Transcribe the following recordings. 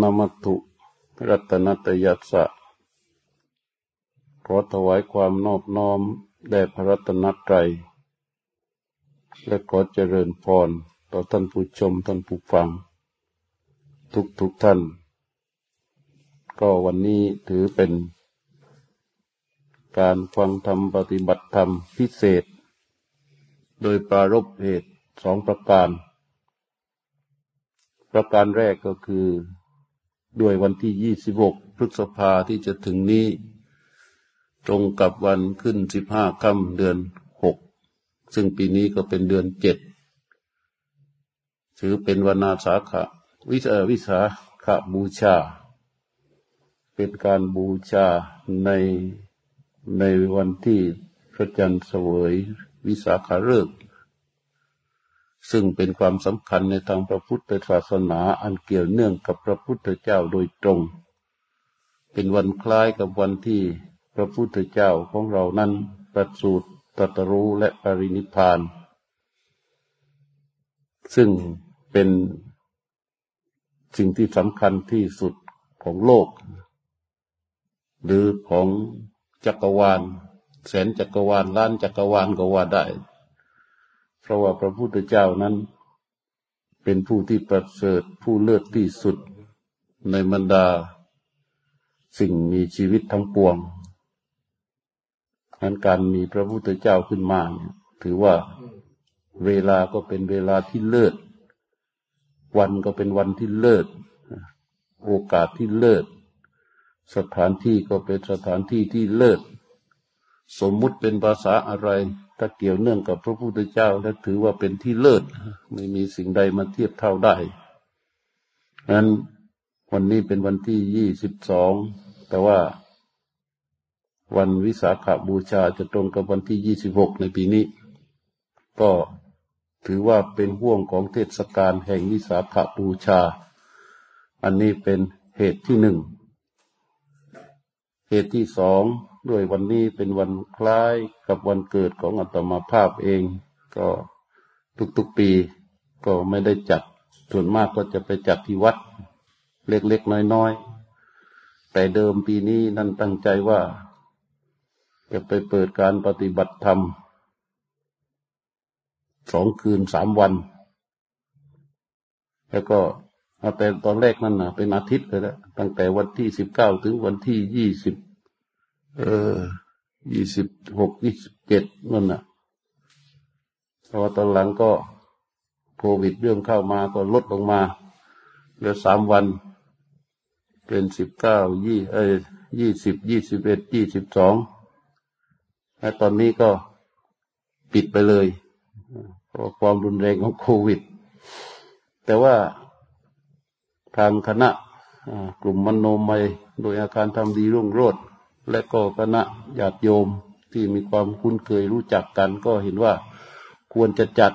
นมัตุรัตนตยัสสะขอถวายความนอบน้อม แด่พระรัตนตรัย และขอเจริญพรต่อท่านผู้ชมท่านผู้ฟัง ทุกทุกท่าน ก็วันนี้ถือเป็น การฟังธรรมปฏิบัติธรรมพิเศษ โดยปรารบเหตุสองประการ ประการแรกก็คือ ด้วยวันที่ยี่สิบหกพฤษภาที่จะถึงนี้ ตรงกับวันขึ้นสิบห้าค่ำเดือนหกซึ่งปีนี้ก็เป็นเดือนเจ็ดถือเป็นวันนาสาขะวิสาวิสาขบูชา เป็นการบูชาในในวันที่พระจันทร์เสวยวิสาขาฤกษ์ ซึ่งเป็นความสำคัญในทางพระพุทธศาสนาอันเกี่ยวเนื่องกับพระพุทธเจ้าโดยตรง เป็นวันคล้ายกับวันที่พระพุทธเจ้าของเรานั้นประสูติตรัสรู้และปรินิพาน ซึ่งเป็นสิ่งที่สำคัญที่สุดของโลก หรือของจักรวาล แสนจักรวาลล้านจักรวาลก็ว่าได้ ราะว่าพระพุทธเจ้านั้น เป็นผู้ที่ประเสริฐผู้เลิศที่สุดในบรรดา สิ่งมีชีวิตทั้งปวงนั้นการมีพระพุทธเจ้าขึ้นมาถือว่าเวลาก็เป็นเวลาที่เลิศ วันก็เป็นวันที่เลิศ โอกาสที่เลิศ สถานที่ก็เป็นสถานที่ที่เลิศ สมมุติเป็นภาษาอะไร ถ้าเกี่ยวเนื่องกับพระพุทธเจ้าและถือว่าเป็นที่เลิศ ไม่มีสิ่งใดมาเทียบเท่าได้นั้นวันนี้เป็นวันที่ยี่สิบสอง แต่ว่าวันวิสาขาบูชาจะตรงกับวันที่ยี่สิบหกในปีนี้ ก็ถือว่าเป็นห่วงของเทศกาลแห่งวิสาขาบูชา อันนี้เป็นเหตุที่หนึ่ง เหตุที่สอง ด้วยวันนี้เป็นวันคล้ายกับวันเกิดของอัตมาภาพเอง ก็ทุกๆปี ก็ไม่ได้จัดส่วนมากก็จะไปจัดที่วัด เล็กๆน้อยๆ แต่เดิมปีนี้นั่นตั้งใจว่า จะไปเปิดการปฏิบัติธรรมสองคืนสามวัน แล้วก็แต่ตอนแรกนั่นนะเป็นอาทิตย์เลยละตั้งแต่วันที่สิบเก้าถึงวันที่ยี่สิบ เออ ยี่สิบหก ยี่สิบเจ็ดนั่นน่ะ พอตอนหลังก็โควิดเรื่องเข้ามาก็ลดลงมา เหลือสามวัน เป็นสิบเก้า ยี่ เอ้ยี่สิบ ยี่สิบเอ็ด ยี่สิบสอง และตอนนี้ก็ปิดไปเลย เพราะความรุนแรงของโควิด แต่ว่าทางคณะกลุ่มมโนมัย โดยอาการทำดีรุ่งโรจน์ และก็คณะญาติโยมที่มีความคุ้นเคยรู้จักกัน ก็เห็นว่าควรจะจัด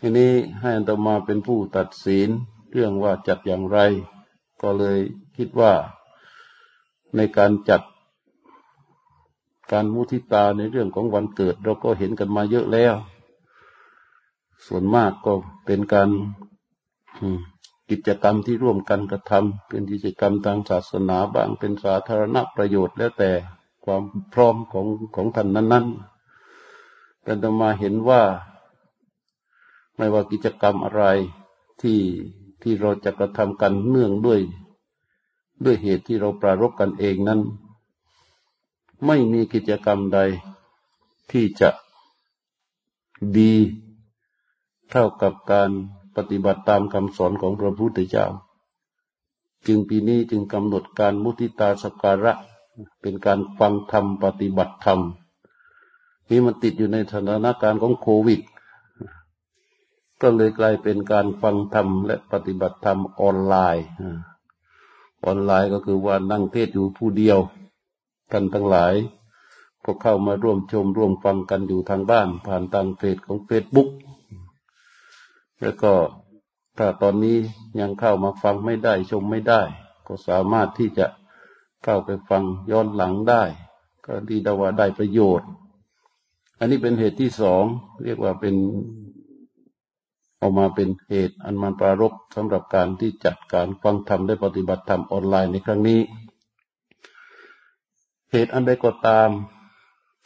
ทีนี้ให้อัตมาเป็นผู้ตัดสินเรื่องว่าจัดอย่างไร ก็เลยคิดว่าในการจัดการมุทิตาในเรื่องของวันเกิด เราก็เห็นกันมาเยอะแล้ว ส่วนมากก็เป็นการ กิจกรรมที่ร่วมกันกระทำเป็นกิจกรรมทางศาสนาบ้างเป็นสาธารณประโยชน์แล้วแต่ความพร้อมของของท่านนั้น ๆ แต่ตมาเห็นว่า ไม่ว่ากิจกรรมอะไรที่ที่เราจะกระทำกันเนื่องด้วย ด้วยเหตุที่เราปรารบกันเองนั้น ไม่มีกิจกรรมใดที่จะดี เท่ากับการ ปฏิบัติตามคำสอนของพระพุทธเจ้า จึงปีนี้จึงกำหนดการมุทิตาสการะ เป็นการฟังธรรมปฏิบัติธรรมนี่มันติดอยู่ในสถานการณ์ของโควิด ก็เลยกลายเป็นการฟังธรรมและปฏิบัติธรรมออนไลน์ ออนไลน์ก็คือว่านั่งเทศอยู่ผู้เดียวท่านทั้งหลายก็เข้ามาร่วมชมร่วมฟังกันอยู่ทางบ้าน ผ่านทางเพจของเฟซบุ๊ก แล้วก็ถ้าตอนนี้ยังเข้ามาฟังไม่ได้ชมไม่ได้ ก็สามารถที่จะเข้าไปฟังย้อนหลังได้ ก็ดีดาว่าได้ประโยชน์ อันนี้เป็นเหตุที่สองเรียกว่าเป็นออกมาเป็นเหตุอันมันปรารบสำหรับการที่จัดการฟังธรรมได้ปฏิบัติธรรมออนไลน์ในครั้งนี้ เหตุอันใดก็ตาม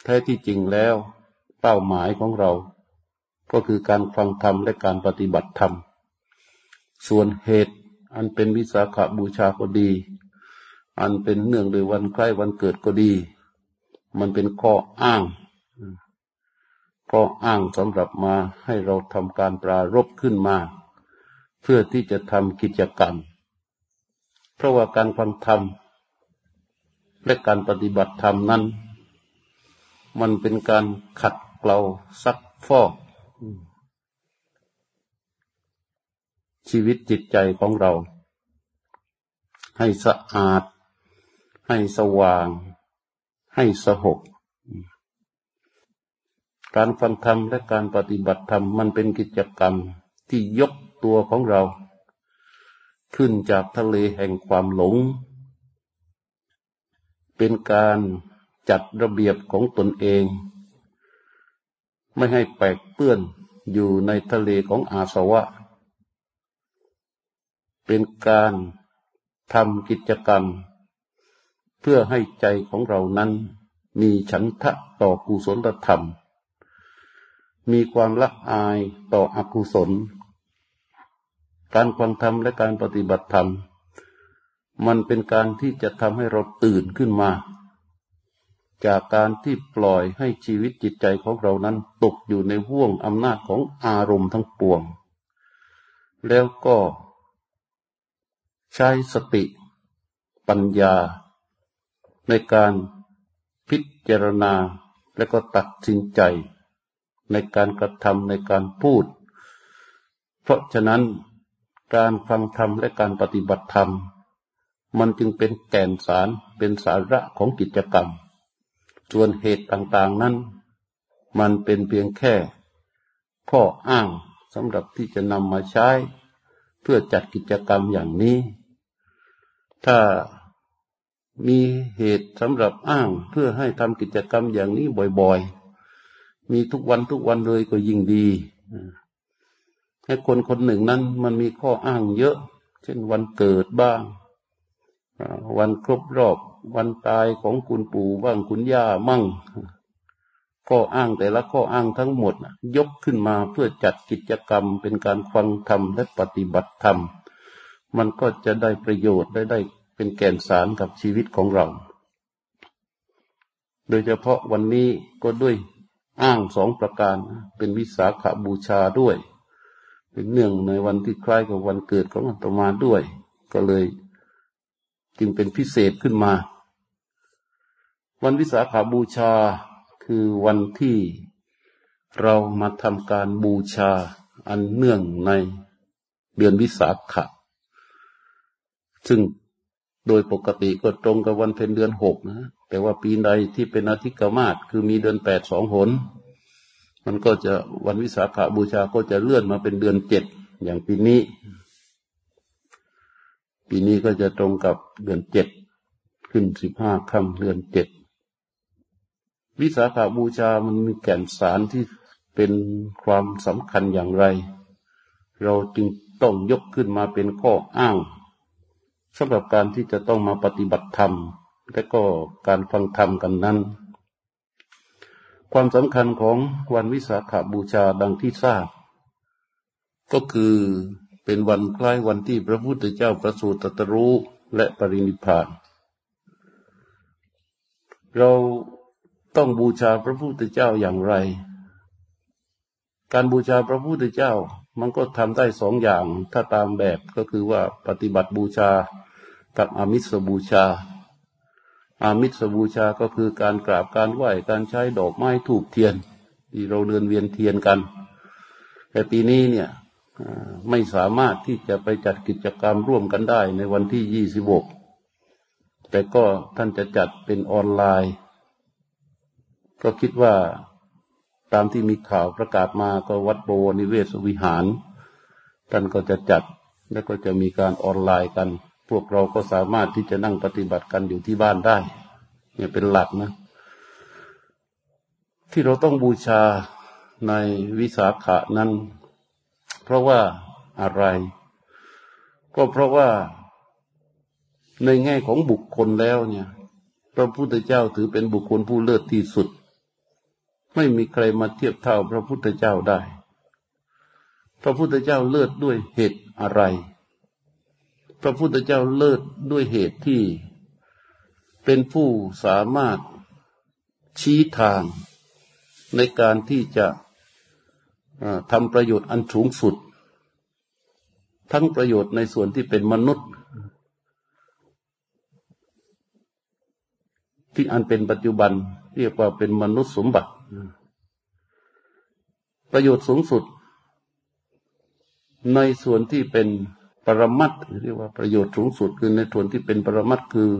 แท้ที่จริงแล้ว เป้าหมายของเรา ก็คือการฟังธรรมและการปฏิบัติธรรม ส่วนเหตุอันเป็นวิสาขาบูชาก็ดี อันเป็นเนื่องโดยวันใกล้วันเกิดก็ดี มันเป็นข้ออ้างก็อ้างสำหรับมาให้เราทำการปรารบขึ้นมา เพื่อที่จะทำกิจกรรม เพราะว่าการฟังธรรมและการปฏิบัติธรรมนั้น มันเป็นการขัดเกลาซักฟอก ชีวิตจิตใจของเรา ให้สะอาด ให้สว่าง ให้สหบการฟังธรรมและการปฏิบัติธรรมมันเป็นกิจกรรมที่ยกตัวของเรา ขึ้นจากทะเลแห่งความหลง เป็นการจัดระเบียบของตนเอง ไม่ให้แปกเปื้อนอยู่ในทะเลของอาสวะ เป็นการทำกิจกรรม เพื่อให้ใจของเรานั้น มีฉันทะต่อกุศลธรรม มีความละอายต่ออกุศล การฟังธรรมและการปฏิบัติธรรม มันเป็นการที่จะทำให้เราตื่นขึ้นมา จากการที่ปล่อยให้ชีวิตจิตใจของเรานั้นตกอยู่ในห่วงอำนาจของอารมณ์ทั้งปวง แล้วก็ใช้สติปัญญา ในการพิจารณาและก็ตัดสินใจ ในการกระทำในการพูด เพราะฉะนั้นการฟังธรรมและการปฏิบัติธรรม มันจึงเป็นแก่นสารเป็นสาระของกิจกรรม ส่วนเหตุต่าง ๆ นั้น มันเป็นเพียงแค่ข้ออ้างสำหรับที่จะนำมาใช้ เพื่อจัดกิจกรรมอย่างนี้ ถ้ามีเหตุสำหรับอ้างเพื่อให้ทำกิจกรรมอย่างนี้บ่อยๆ มีทุกวันทุกวันเลยก็ยิ่งดี ให้คนคนหนึ่งนั้นมันมีข้ออ้างเยอะ เช่นวันเกิดบ้าง วันครบรอบ วันตายของคุณปู่บ้างคุณย่ามั่งข้ออ้างแต่ละข้ออ้างทั้งหมด ยกขึ้นมาเพื่อจัดกิจกรรมเป็นการฟังธรรมและปฏิบัติธรรม มันก็จะได้ประโยชน์ได้ได้เป็นแก่นสารกับชีวิตของเรา โดยเฉพาะวันนี้ก็ด้วยอ้างสองประการ เป็นวิสาขาบูชาด้วย เป็นเนื่องในวันที่คล้ายกับวันเกิดของอัตมาด้วย ก็เลยจึงเป็นพิเศษขึ้นมา วันวิสาขาบูชาคือวันที่เรามาทำการบูชาอันเนื่องในเดือนวิสาขะ ซึ่งโดยปกติก็ตรงกับวันเพ็ญเดือนหกนะ แต่ว่าปีใดที่เป็นอาทิกมาศคือมีเดือนแปดสองหน มันก็จะวันวิสาขาบูชาก็จะเลื่อนมาเป็นเดือนเจ็ดอย่างปีนี้ ปีนี้ก็จะตรงกับเดือนเจ็ดขึ้นสิบห้าค่ำเดือนเจ็ด วิสาขาบูชามันมีแก่นสารที่เป็นความสำคัญอย่างไร เราจึงต้องยกขึ้นมาเป็นข้ออ้างสำหรับการที่จะต้องมาปฏิบัติธรรม และก็การฟังธรรมกันนั้น ความสำคัญของวันวิสาขาบูชาดังที่ทราบ ก็คือเป็นวันคล้ายวันที่พระพุทธเจ้าประสูติตรู้และปรินิพพาน เรา ต้องบูชาพระพุทธเจ้าอย่างไร การบูชาพระพุทธเจ้ามันก็ทำได้สองอย่าง ถ้าตามแบบก็คือว่าปฏิบัติบูชากับอามิสบูชา อามิสบูชาก็คือการกราบการไหว้การใช้ดอกไม้ถูกเทียน ที่เราเดินเวียนเทียนกัน แต่ปีนี้เนี่ยไม่สามารถที่จะไปจัดกิจกรรมร่วมกันได้ในวันที่ยี่สิบกแต่ก็ท่านจะจัดเป็นออนไลน์ ก็คิดว่าตามที่มีข่าวประกาศมาก็วัดโบนิเวศวิหาร ท่านก็จะจัดแล้วก็จะมีการออนไลน์กัน พวกเราก็สามารถที่จะนั่งปฏิบัติกันอยู่ที่บ้านได้ เนี่ยเป็นหลักนะ ที่เราต้องบูชาในวิสาขะนั้น เพราะว่าอะไร ก็เพราะว่าในแง่ของบุคคลแล้วเนี่ย พระพุทธเจ้าถือเป็นบุคคลผู้เลิศที่สุด ไม่มีใครมาเทียบเท่าพระพุทธเจ้าได้ พระพุทธเจ้าเลิศด้วยเหตุอะไร พระพุทธเจ้าเลิศด้วยเหตุที่ เป็นผู้สามารถชี้ทางในการที่จะทำประโยชน์อันสูงสุด ทั้งประโยชน์ในส่วนที่เป็นมนุษย์ ที่อันเป็นปัจจุบันเรียกว่าเป็นมนุษย์สมบัติ ประโยชน์สูงสุด ในส่วนที่เป็นปรมัตเรียกว่าประโยชน์สูงสุดคือในส่วนที่เป็นปรมัตคือ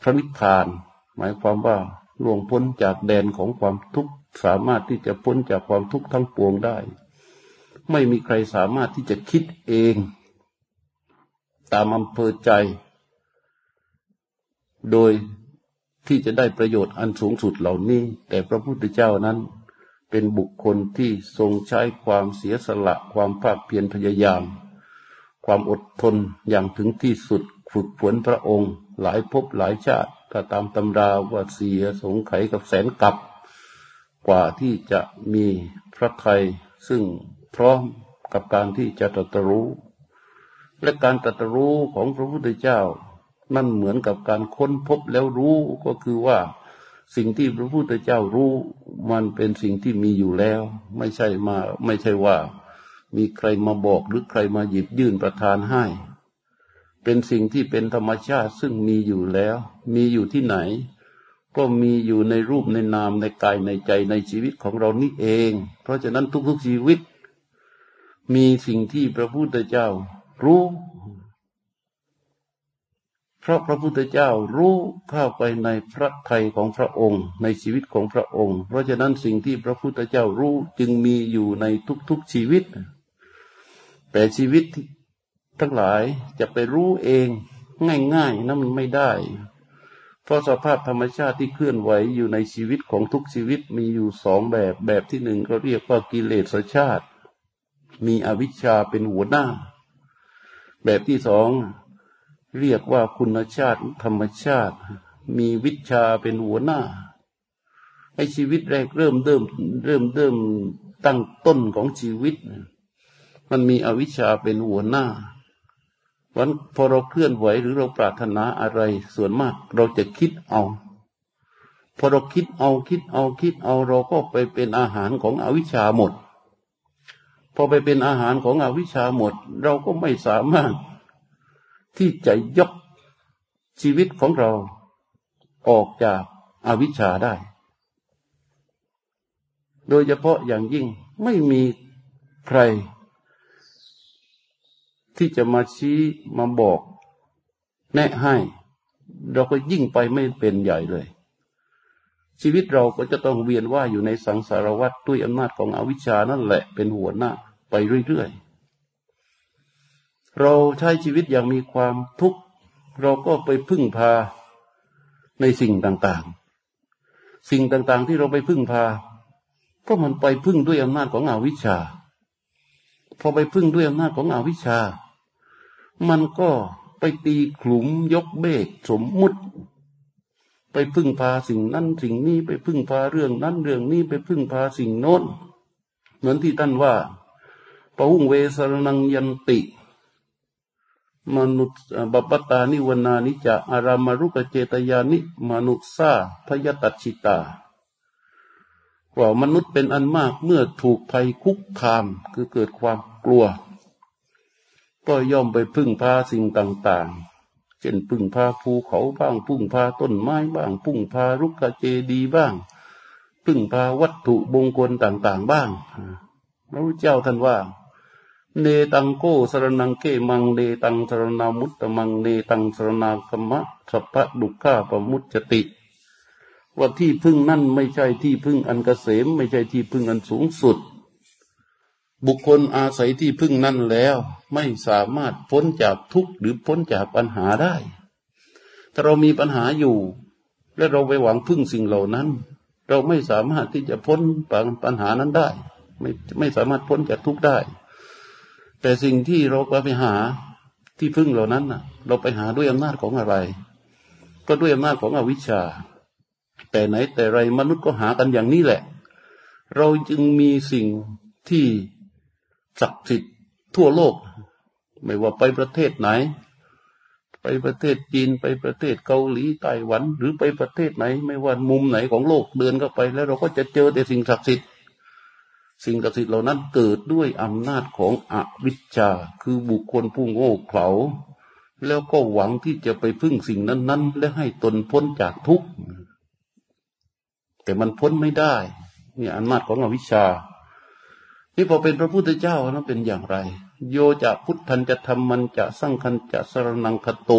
พระนิพพาน หมายความว่าล่วงพ้นจากแดนของความทุกข์สามารถที่จะพ้นจากความทุกข์ทั้งปวงได้ ไม่มีใครสามารถที่จะคิดเอง ตามอำเภอใจ โดย ที่จะได้ประโยชน์อันสูงสุดเหล่านี้ แต่พระพุทธเจ้านั้น เป็นบุคคลที่ทรงใช้ความเสียสละ ความภาคเพียรพยายาม ความอดทนอย่างถึงที่สุดฝึกฝนพระองค์ หลายภพหลายชาติถ้าตามตำราว่าเสียสงไขกับแสนกับ กว่าที่จะมีพระไทยซึ่งพร้อมกับการที่จะตรัสรู้ และการตรัสรู้ของพระพุทธเจ้า นั่นเหมือนกับการค้นพบแล้วรู้ก็คือว่าสิ่งที่พระพุทธเจ้ารู้มันเป็นสิ่งที่มีอยู่แล้ว ไม่ใช่มาไม่ใช่ว่า มีใครมาบอกหรือใครมาหยิบยื่นประทานให้ เป็นสิ่งที่เป็นธรรมชาติซึ่งมีอยู่แล้ว มีอยู่ที่ไหน ก็มีอยู่ในรูปในนามในกายในใจในชีวิตของเรานี่เอง เพราะฉะนั้นทุกๆชีวิต มีสิ่งที่พระพุทธเจ้า รู้ เพราะพระพุทธเจ้ารู้เข้าไปในพระไทยของพระองค์ ในชีวิตของพระองค์ เพราะฉะนั้นสิ่งที่พระพุทธเจ้ารู้จึงมีอยู่ในทุกๆชีวิต แต่ชีวิตทั้งหลายจะไปรู้เองง่ายๆนั้นมันไม่ได้ เพราะสภาพธรรมชาติที่เคลื่อนไหวอยู่ในชีวิตของทุกชีวิตมีอยู่สองแบบ แบบที่หนึ่งเราเรียกว่ากิเลสชาติ มีอวิชชาเป็นหัวหน้า แบบที่สอง เรียกว่าคุณชาติธรรมชาติ มีวิชาเป็นหัวหน้าไอชีวิตแรกเริ่มเริ่มเริ่มเริ่มตั้งต้นของชีวิต มันมีอวิชชาเป็นหัวหน้าวันพอเราเคลื่อนไหวหรือเราปรารถนาอะไรส่วนมาก เราจะคิดเอา พอเราคิดเอาคิดเอาคิดเอาเราก็ไปเป็นอาหารของอวิชชาหมด พอไปเป็นอาหารของอวิชชาหมด เราก็ไม่สามารถ ที่จะยกชีวิตของเราออกจากอาวิชชาได้ โดยเฉพาะอย่างยิ่งไม่มีใคร ที่จะมาชี้มาบอก แนะให้ เราก็ยิ่งไปไม่เป็นใหญ่เลย ชีวิตเราก็จะต้องเวียนว่าอยู่ในสังสารวัฏด้วยอำนาจของอวิชชานั่นแหละเป็นหัวหน้า ไปเรื่อยๆ เราใช้ชีวิตอย่างมีความทุกข์ เราก็ไปพึ่งพาในสิ่งต่างๆ สิ่งต่างๆที่เราไปพึ่งพา ก็มันไปพึ่งด้วยอำนาจของอวิชชา พอไปพึ่งด้วยอำนาจของอวิชชา มันก็ไปตีขลุมยกเบกสมมุติ ไปพึ่งพาสิ่งนั้นสิ่งนี้ไปพึ่งพาเรื่องนั้นเรื่องนี้ไปพึ่งพาสิ่งโน้น เหมือนที่ท่านว่าปะหุงเวสรนังยันติ นุษย์บัปตานิวนานิจะอารามารุกเจตยานิมนุษซาพยตัชิตาว่ามนุษย์เป็นอันมากเมื่อถูกภัยคุกคามคือเกิดความกลัว ก็ย่อมไปพึ่งพาสิ่งต่างๆ เช่นพึ่งพาภูเขาบ้าง พึ่งพาต้นไม้บ้าง พึ่งพารุกเจดีบ้าง พึ่งพาวัตถุบงคลต่างๆ บ้างพระพุทธเจ้าท่านว่า เนตังโกสรนังเกมังเนตังสรนามุตตมังเนตังสรนาคมะสัพพะดุข้าปมุตจติ ว่าที่พึ่งนั่นไม่ใช่ที่พึ่งอันกเกษม ไม่ใช่ที่พึ่งอันสูงสุด บุคคลอาศัยที่พึ่งนั้นแล้ว ไม่สามารถพ้นจากทุกข์หรือพ้นจากปัญหาได้ ถ้าเรามีปัญหาอยู่ และเราไปหวังพึ่งสิ่งเหล่านั้น เราไม่สามารถที่จะพ้นปัญหานั้นได้ ไม่ไม่สามารถพ้นจากทุกข์ได้ แต่สิ่งที่เราไปหาที่พึ่งเหล่านั้นน่ะ เราไปหาด้วยอำนาจของอะไร ก็ด้วยอำนาจของอวิชชา แต่ไหนแต่ไรมนุษย์ก็หากันอย่างนี้แหละ เราจึงมีสิ่งที่ศักดิ์สิทธิ์ทั่วโลก ไม่ว่าไปประเทศไหน ไปประเทศจีนไปประเทศเกาหลีไต้หวัน หรือไปประเทศไหน ไม่ว่ามุมไหนของโลกเดินเข้าไป แล้วเราก็จะเจอแต่สิ่งศักดิ์สิทธิ์ สิ่งศักดิ์สิทธิ์เหล่านั้นเกิดด้วยอำนาจของอวิชชาคือบุคคลผู้โง่เขลาแล้วก็หวังที่จะไปพึ่งสิ่งนั้น ๆ และให้ตนพ้นจากทุกข์แต่มันพ้นไม่ได้นี่อำนาจของอวิชชา นี่พอเป็นพระพุทธเจ้านั้นเป็นอย่างไร โยจะพุทธันจะทำมันจะสร้างคันจะสรนังคโต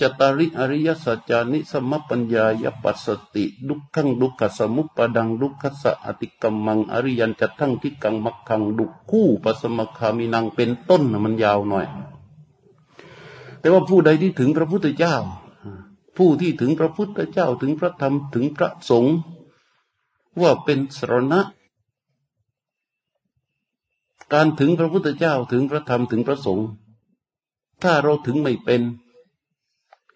จตาริอริยสัจจานิสมปัญญายปัสสติดุขังดุขสมุปปดังดุขสะอติกรรมังอริยันจะทั้งที่กังมักขังดุคู่ปัสมคามินังเป็นต้นมันยาวหน่อย แต่ว่าผู้ใดที่ถึงพระพุทธเจ้า ผู้ที่ถึงพระพุทธเจ้าถึงพระธรรมถึงพระสงฆ์ว่าเป็นสรณะ การถึงพระพุทธเจ้าถึงพระธรรมถึงพระสงฆ์ถ้าเราถึงไม่เป็น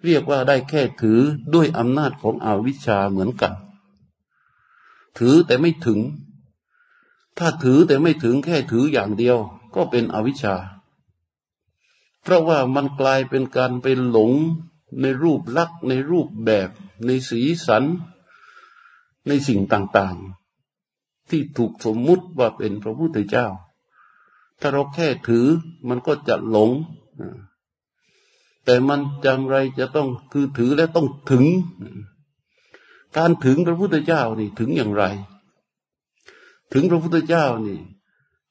เรียกว่าได้แค่ถือด้วยอำนาจของอวิชชาเหมือนกัน ถือแต่ไม่ถึง ถ้าถือแต่ไม่ถึงแค่ถืออย่างเดียว ก็เป็นอวิชชา เพราะว่ามันกลายเป็นการไปหลงในรูปลักษณ์ในรูปแบบ ในสีสัน ในสิ่งต่างๆ ที่ถูกสมมุติว่าเป็นพระพุทธเจ้า ถ้าเราแค่ถือมันก็จะหลง แต่มันจังไรจะต้องคือถือและต้องถึง การถึงพระพุทธเจ้านี่ถึงอย่างไร ถึงพระพุทธเจ้านี่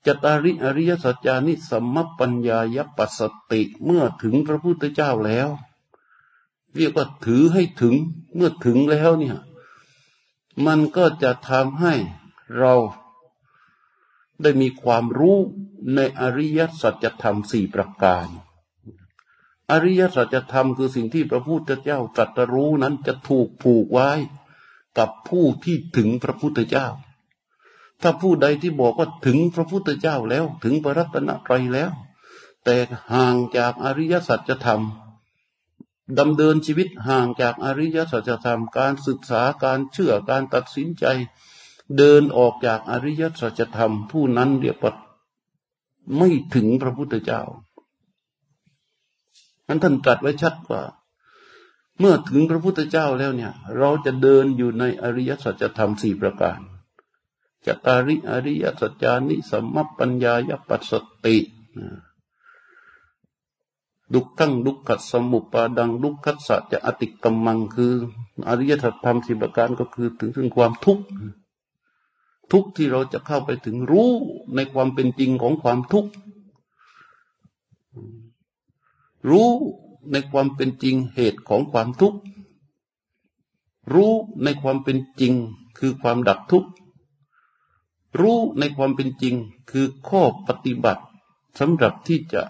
จตาริอริยสัจจานิสัมมปัญญายปัสสติเมื่อถึงพระพุทธเจ้าแล้ว เรียกว่าถือให้ถึงเมื่อถึงแล้วเนี่ย มันก็จะทำให้เราได้มีความรู้ในอริยสัจธรรมสี่ประการ อริยสัจธรรมคือสิ่งที่พระพุทธเจ้าตรัสรู้นั้นจะถูกผูกไว้กับผู้ที่ถึงพระพุทธเจ้า ถ้าผู้ใดที่บอกว่าถึงพระพุทธเจ้าแล้วถึงพระรัตนตรัยแล้ว แต่ห่างจากอริยสัจธรรมดำเดินชีวิตห่างจากอริยสัจธรรม การศึกษาการเชื่อการตัดสินใจ เดินออกจากอริยสัจธรรม ผู้นั้นเรียกว่าไม่ถึงพระพุทธเจ้า นั้นท่านตรัสไว้ชัดว่า เมื่อถึงพระพุทธเจ้าแล้วเนี่ย เราจะเดินอยู่ในอริยสัจธรรมสี่ประการจตาริอริยสัจจานิสัมมปัญญายปัสสติดุขั้งดุขัสมุปปาดังดุขัสสะจจะอติกรรมังคือ อริยสัจธรรมสี่ประการก็คือถึงถึงความทุกข์ทุกข์ที่เราจะเข้าไปถึงรู้ในความเป็นจริงของความทุกข์ รู้ในความเป็นจริงเหตุของความทุกข์ รู้ในความเป็นจริงคือความดับทุกข์ รู้ในความเป็นจริงคือข้อปฏิบัติสำหรับที่จะ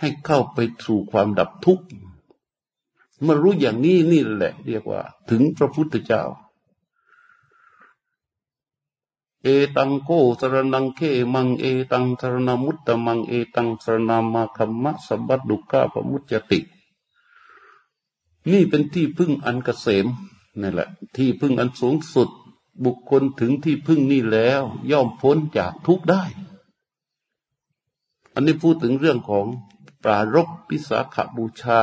ให้เข้าไปสู่ความดับทุกข์เมื่อรู้อย่างนี้นี่แหละ เรียกว่า ถึงพระพุทธเจ้า เอตังโกสรนังเคมังเอตังสรณมุตตมังเอตังสรณามาคัมมะสบัดดุกาปมุจจติ นี่เป็นที่พึ่งอันกเกษมนี่แหละ ที่พึ่งอันสูงสุด บุคคลถึงที่พึ่งนี่แล้ว ย่อมพ้นจากทุกได้ อันนี้พูดถึงเรื่องของปรารบปิสาขบูชา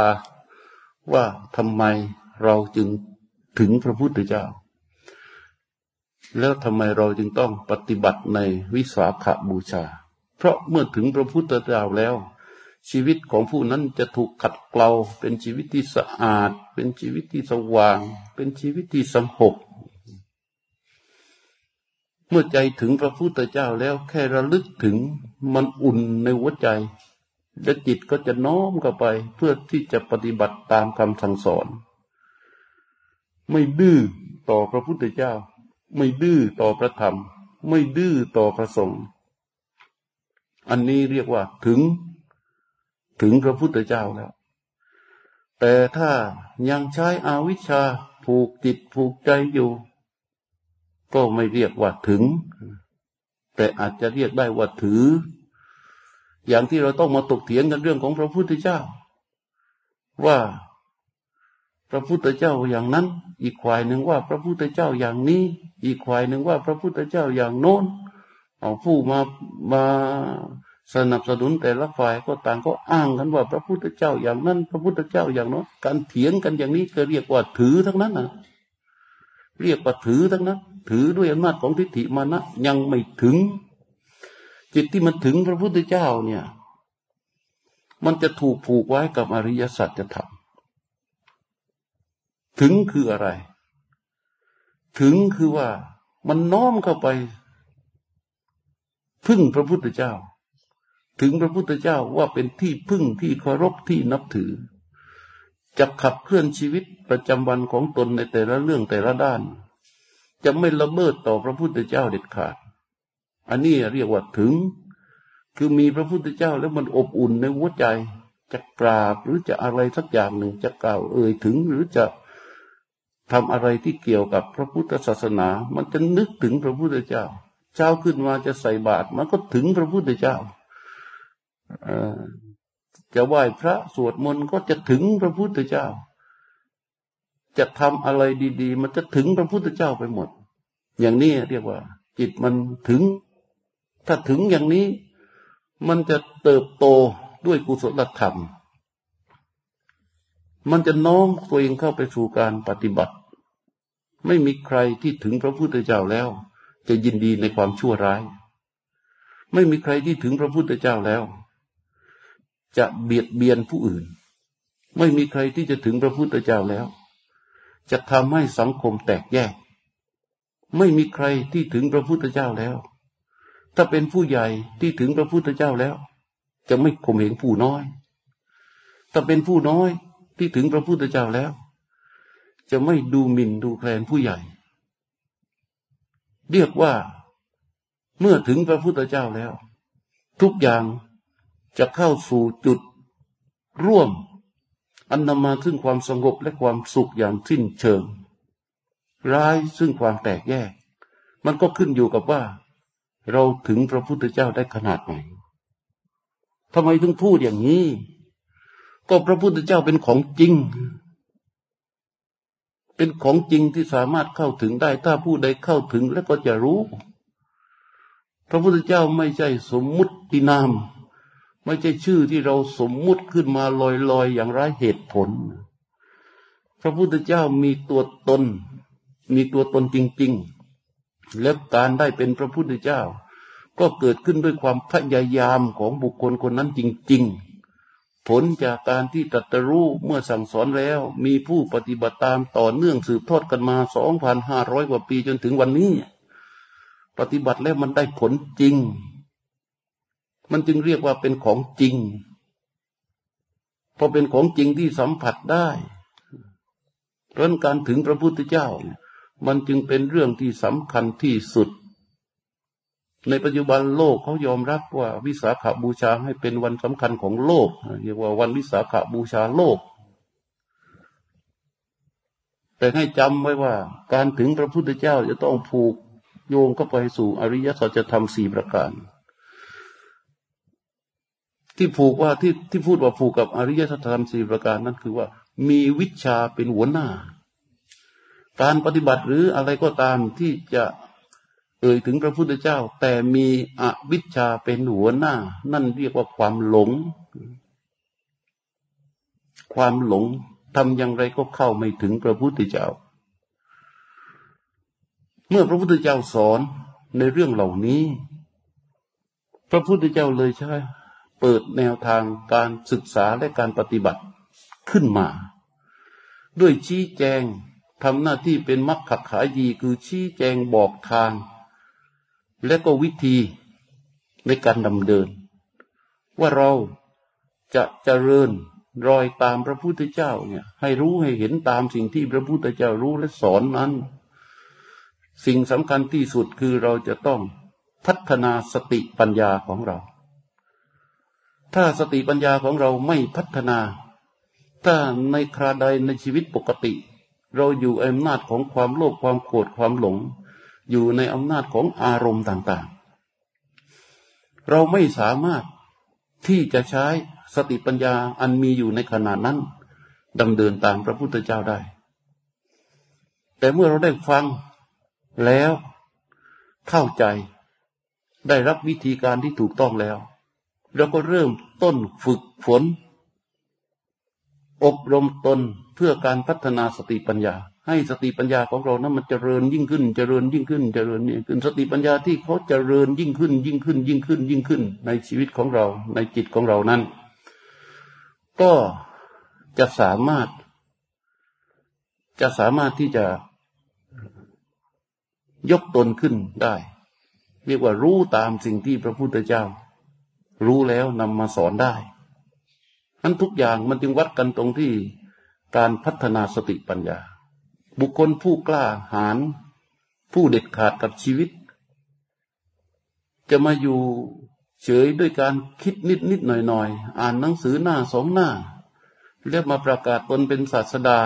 ว่าทำไมเราจึงถึงพระพุทธเจ้า แล้วทำไมเราจึงต้องปฏิบัติในวิสาขบูชา เพราะเมื่อถึงพระพุทธเจ้าแล้ว ชีวิตของผู้นั้นจะถูกขัดเกลาเป็นชีวิตที่สะอาด เป็นชีวิตที่สว่าง เป็นชีวิตที่สงบเมื่อใจถึงพระพุทธเจ้าแล้วแค่ระลึกถึงมันอุ่นในหัวใจ และจิตก็จะน้อมเข้าไปเพื่อที่จะปฏิบัติตามคำสั่งสอน ไม่ดื้อต่อพระพุทธเจ้า ไม่ดื้อต่อพระธรรม ไม่ดื้อต่อพระสงฆ์อันนี้เรียกว่าถึงถึงพระพุทธเจ้าแล้ว แต่ถ้ายังใช้อาวิชชาผูกจิตผูกใจอยู่ ก็ไม่เรียกว่าถึง แต่อาจจะเรียกได้ว่าถือ อย่างที่เราต้องมาตกเถียงกันเรื่องของพระพุทธเจ้า ว่า ระพุทธเจ้าอย่างนั้น อีกฝ่ายหนึ่งว่าพระพุทธเจ้าอย่างนี้ อีกฝ่ายหนึ่งว่าพระพุทธเจ้าอย่างโน้น เอาผู้มามาสนับสนุนแต่ละฝ่ายก็ต่างก็อ้างกันว่าพระพุทธเจ้าอย่างนั้น พระพุทธเจ้าอย่างโน้นการเถียงกันอย่างนี้ก็เรียกว่าถือทั้งนั้นนะเรียกว่าถือทั้งนั้น ถือด้วยอำนาจของทิฏฐิมานะยังไม่ถึง จิตที่มันถึงพระพุทธเจ้าเนี่ย มันจะถูกผูกไว้กับอริยสัจธรรม ถึงคืออะไร ถึงคือว่ามันน้อมเข้าไป พึ่งพระพุทธเจ้า ถึงพระพุทธเจ้าว่าเป็นที่พึ่งที่เคารพที่นับถือจะขับเคลื่อนชีวิตประจำวันของตนในแต่ละเรื่องแต่ละด้าน จะไม่ละเมิดต่อพระพุทธเจ้าเด็ดขาด อันนี้เรียกว่าถึง คือมีพระพุทธเจ้าแล้วมันอบอุ่นในหัวใจ จะกราบหรือจะอะไรสักอย่างหนึ่งจะกล่าวเอ่ยถึงหรือจะ ทำอะไรที่เกี่ยวกับพระพุทธศาสนา มันจะนึกถึงพระพุทธเจ้าเช้าขึ้นมาจะใส่บาตรมันก็ถึงพระพุทธเจ้าจะไหว้พระสวดมนต์ก็จะถึงพระพุทธเจ้า จะทำอะไรดี ๆ มันจะถึงพระพุทธเจ้าไปหมด อย่างนี้เรียกว่า จิตมันถึง ถ้าถึงอย่างนี้ มันจะเติบโตด้วยกุศลธรรม มันจะน้อมตัวเองเข้าไปสู่การปฏิบัติ ไม่มีใครที่ถึงพระพุทธเจ้าแล้ว จะยินดีในความชั่วร้าย ไม่มีใครที่ถึงพระพุทธเจ้าแล้ว จะเบียดเบียนผู้อื่น ไม่มีใครที่จะถึงพระพุทธเจ้าแล้ว จะทำให้สังคมแตกแยก ไม่มีใครที่ถึงพระพุทธเจ้าแล้ว ถ้าเป็นผู้ใหญ่ที่ถึงพระพุทธเจ้าแล้ว จะไม่ข่มเหงผู้น้อย ถ้าเป็นผู้น้อย ที่ถึงพระพุทธเจ้าแล้ว จะไม่ดูหมิ่นดูแคลนผู้ใหญ่ เรียกว่าเมื่อถึงพระพุทธเจ้าแล้ว ทุกอย่างจะเข้าสู่จุดร่วม อันนำมาซึ่งความสงบและความสุขอย่างสิ้นเชิง ร้ายซึ่งความแตกแยก มันก็ขึ้นอยู่กับว่า เราถึงพระพุทธเจ้าได้ขนาดไหนทำไมถึงพูดอย่างนี้ ก็พระพุทธเจ้าเป็นของจริง เป็นของจริงที่สามารถเข้าถึงได้ ถ้าผู้ใดเข้าถึงแล้วก็จะรู้ พระพุทธเจ้าไม่ใช่สมมุตินาม ไม่ใช่ชื่อที่เราสมมุติขึ้นมาลอยๆอย่างไร้เหตุผล พระพุทธเจ้ามีตัวตน มีตัวตนจริง ๆ และการได้เป็นพระพุทธเจ้า ก็เกิดขึ้นด้วยความพยายามของบุคคลคนนั้นจริง ๆ ผลจากการที่ตรัสรู้เมื่อสั่งสอนแล้ว มีผู้ปฏิบัติตามต่อเนื่องสืบทอดกันมาสองพันห้าร้อยกว่าปีจนถึงวันนี้ ปฏิบัติแล้วมันได้ผลจริง มันจึงเรียกว่าเป็นของจริงพอเป็นของจริงที่สัมผัสได้เพราะการถึงพระพุทธเจ้า มันจึงเป็นเรื่องที่สำคัญที่สุด ในปัจจุบันโลกเขายอมรับว่าวิสาขาบูชาให้เป็นวันสำคัญของโลกเรียกว่าวันวิสาขาบูชาโลก แต่ให้จำไว้ว่า การถึงพระพุทธเจ้าจะต้องผูกโยงเข้าไปสู่อริยสัจธรรมสี่ประการ ที่ผูกว่าที่ที่พูดว่าผูกกับอริยสัจธรรมสี่ประการนั้นคือว่ามีวิชาเป็นหัวหน้า การปฏิบัติหรืออะไรก็ตามที่จะ เอ่ยถึงพระพุทธเจ้า แต่มีอวิชชาเป็นหัวหน้า นั่นเรียกว่าความหลง ความหลงทำอย่างไรก็เข้าไม่ถึงพระพุทธเจ้า เมื่อพระพุทธเจ้าสอนในเรื่องเหล่านี้ พระพุทธเจ้าเลยใช่เปิดแนวทางการศึกษาและการปฏิบัติขึ้นมา ด้วยชี้แจงทำหน้าที่เป็นมักขักขายีคือชี้แจงบอกทาง และก็วิธีในการดำเดิน ว่าเราจะเจริญรอยตามพระพุทธเจ้าเนี่ย ให้รู้ให้เห็นตามสิ่งที่พระพุทธเจ้ารู้และสอนนั้น สิ่งสำคัญที่สุดคือเราจะต้องพัฒนาสติปัญญาของเรา ถ้าสติปัญญาของเราไม่พัฒนา ถ้าในคราใดในชีวิตปกติ เราอยู่อำนาจของความโลภความโกรธความหลง อยู่ในอำนาจของอารมณ์ต่างๆ เราไม่สามารถที่จะใช้สติปัญญาอันมีอยู่ในขณะนั้นดำเดินตามพระพุทธเจ้าได้ แต่เมื่อเราได้ฟังแล้วเข้าใจได้รับวิธีการที่ถูกต้องแล้ว เราก็เริ่มต้นฝึกฝน อบรมตนเพื่อการพัฒนาสติปัญญา ให้สติปัญญาของเรานั้นมันเจริญยิ่งขึ้นเจริญยิ่งขึ้นเจริญยิ่งขึ้น สติปัญญาที่เขาเจริญยิ่งขึ้น ยิ่งขึ้น ยิ่งขึ้น ยิ่งขึ้น ในชีวิตของเราในจิตของเรานั้น ก็จะสามารถ จะสามารถที่จะยกตนขึ้นได้ เรียกว่ารู้ตามสิ่งที่พระพุทธเจ้า รู้แล้วนำมาสอนได้นั้นทุกอย่างมันจึงวัดกันตรงที่การพัฒนาสติปัญญา บุคคลผู้กล้าหาญผู้เด็ดขาดกับชีวิต จะมาอยู่เฉยด้วยการคิดนิดนิดหน่อยหน่อยอ่านหนังสือหน้าสองหน้า เรียกมาประกาศตนเป็นศาสดา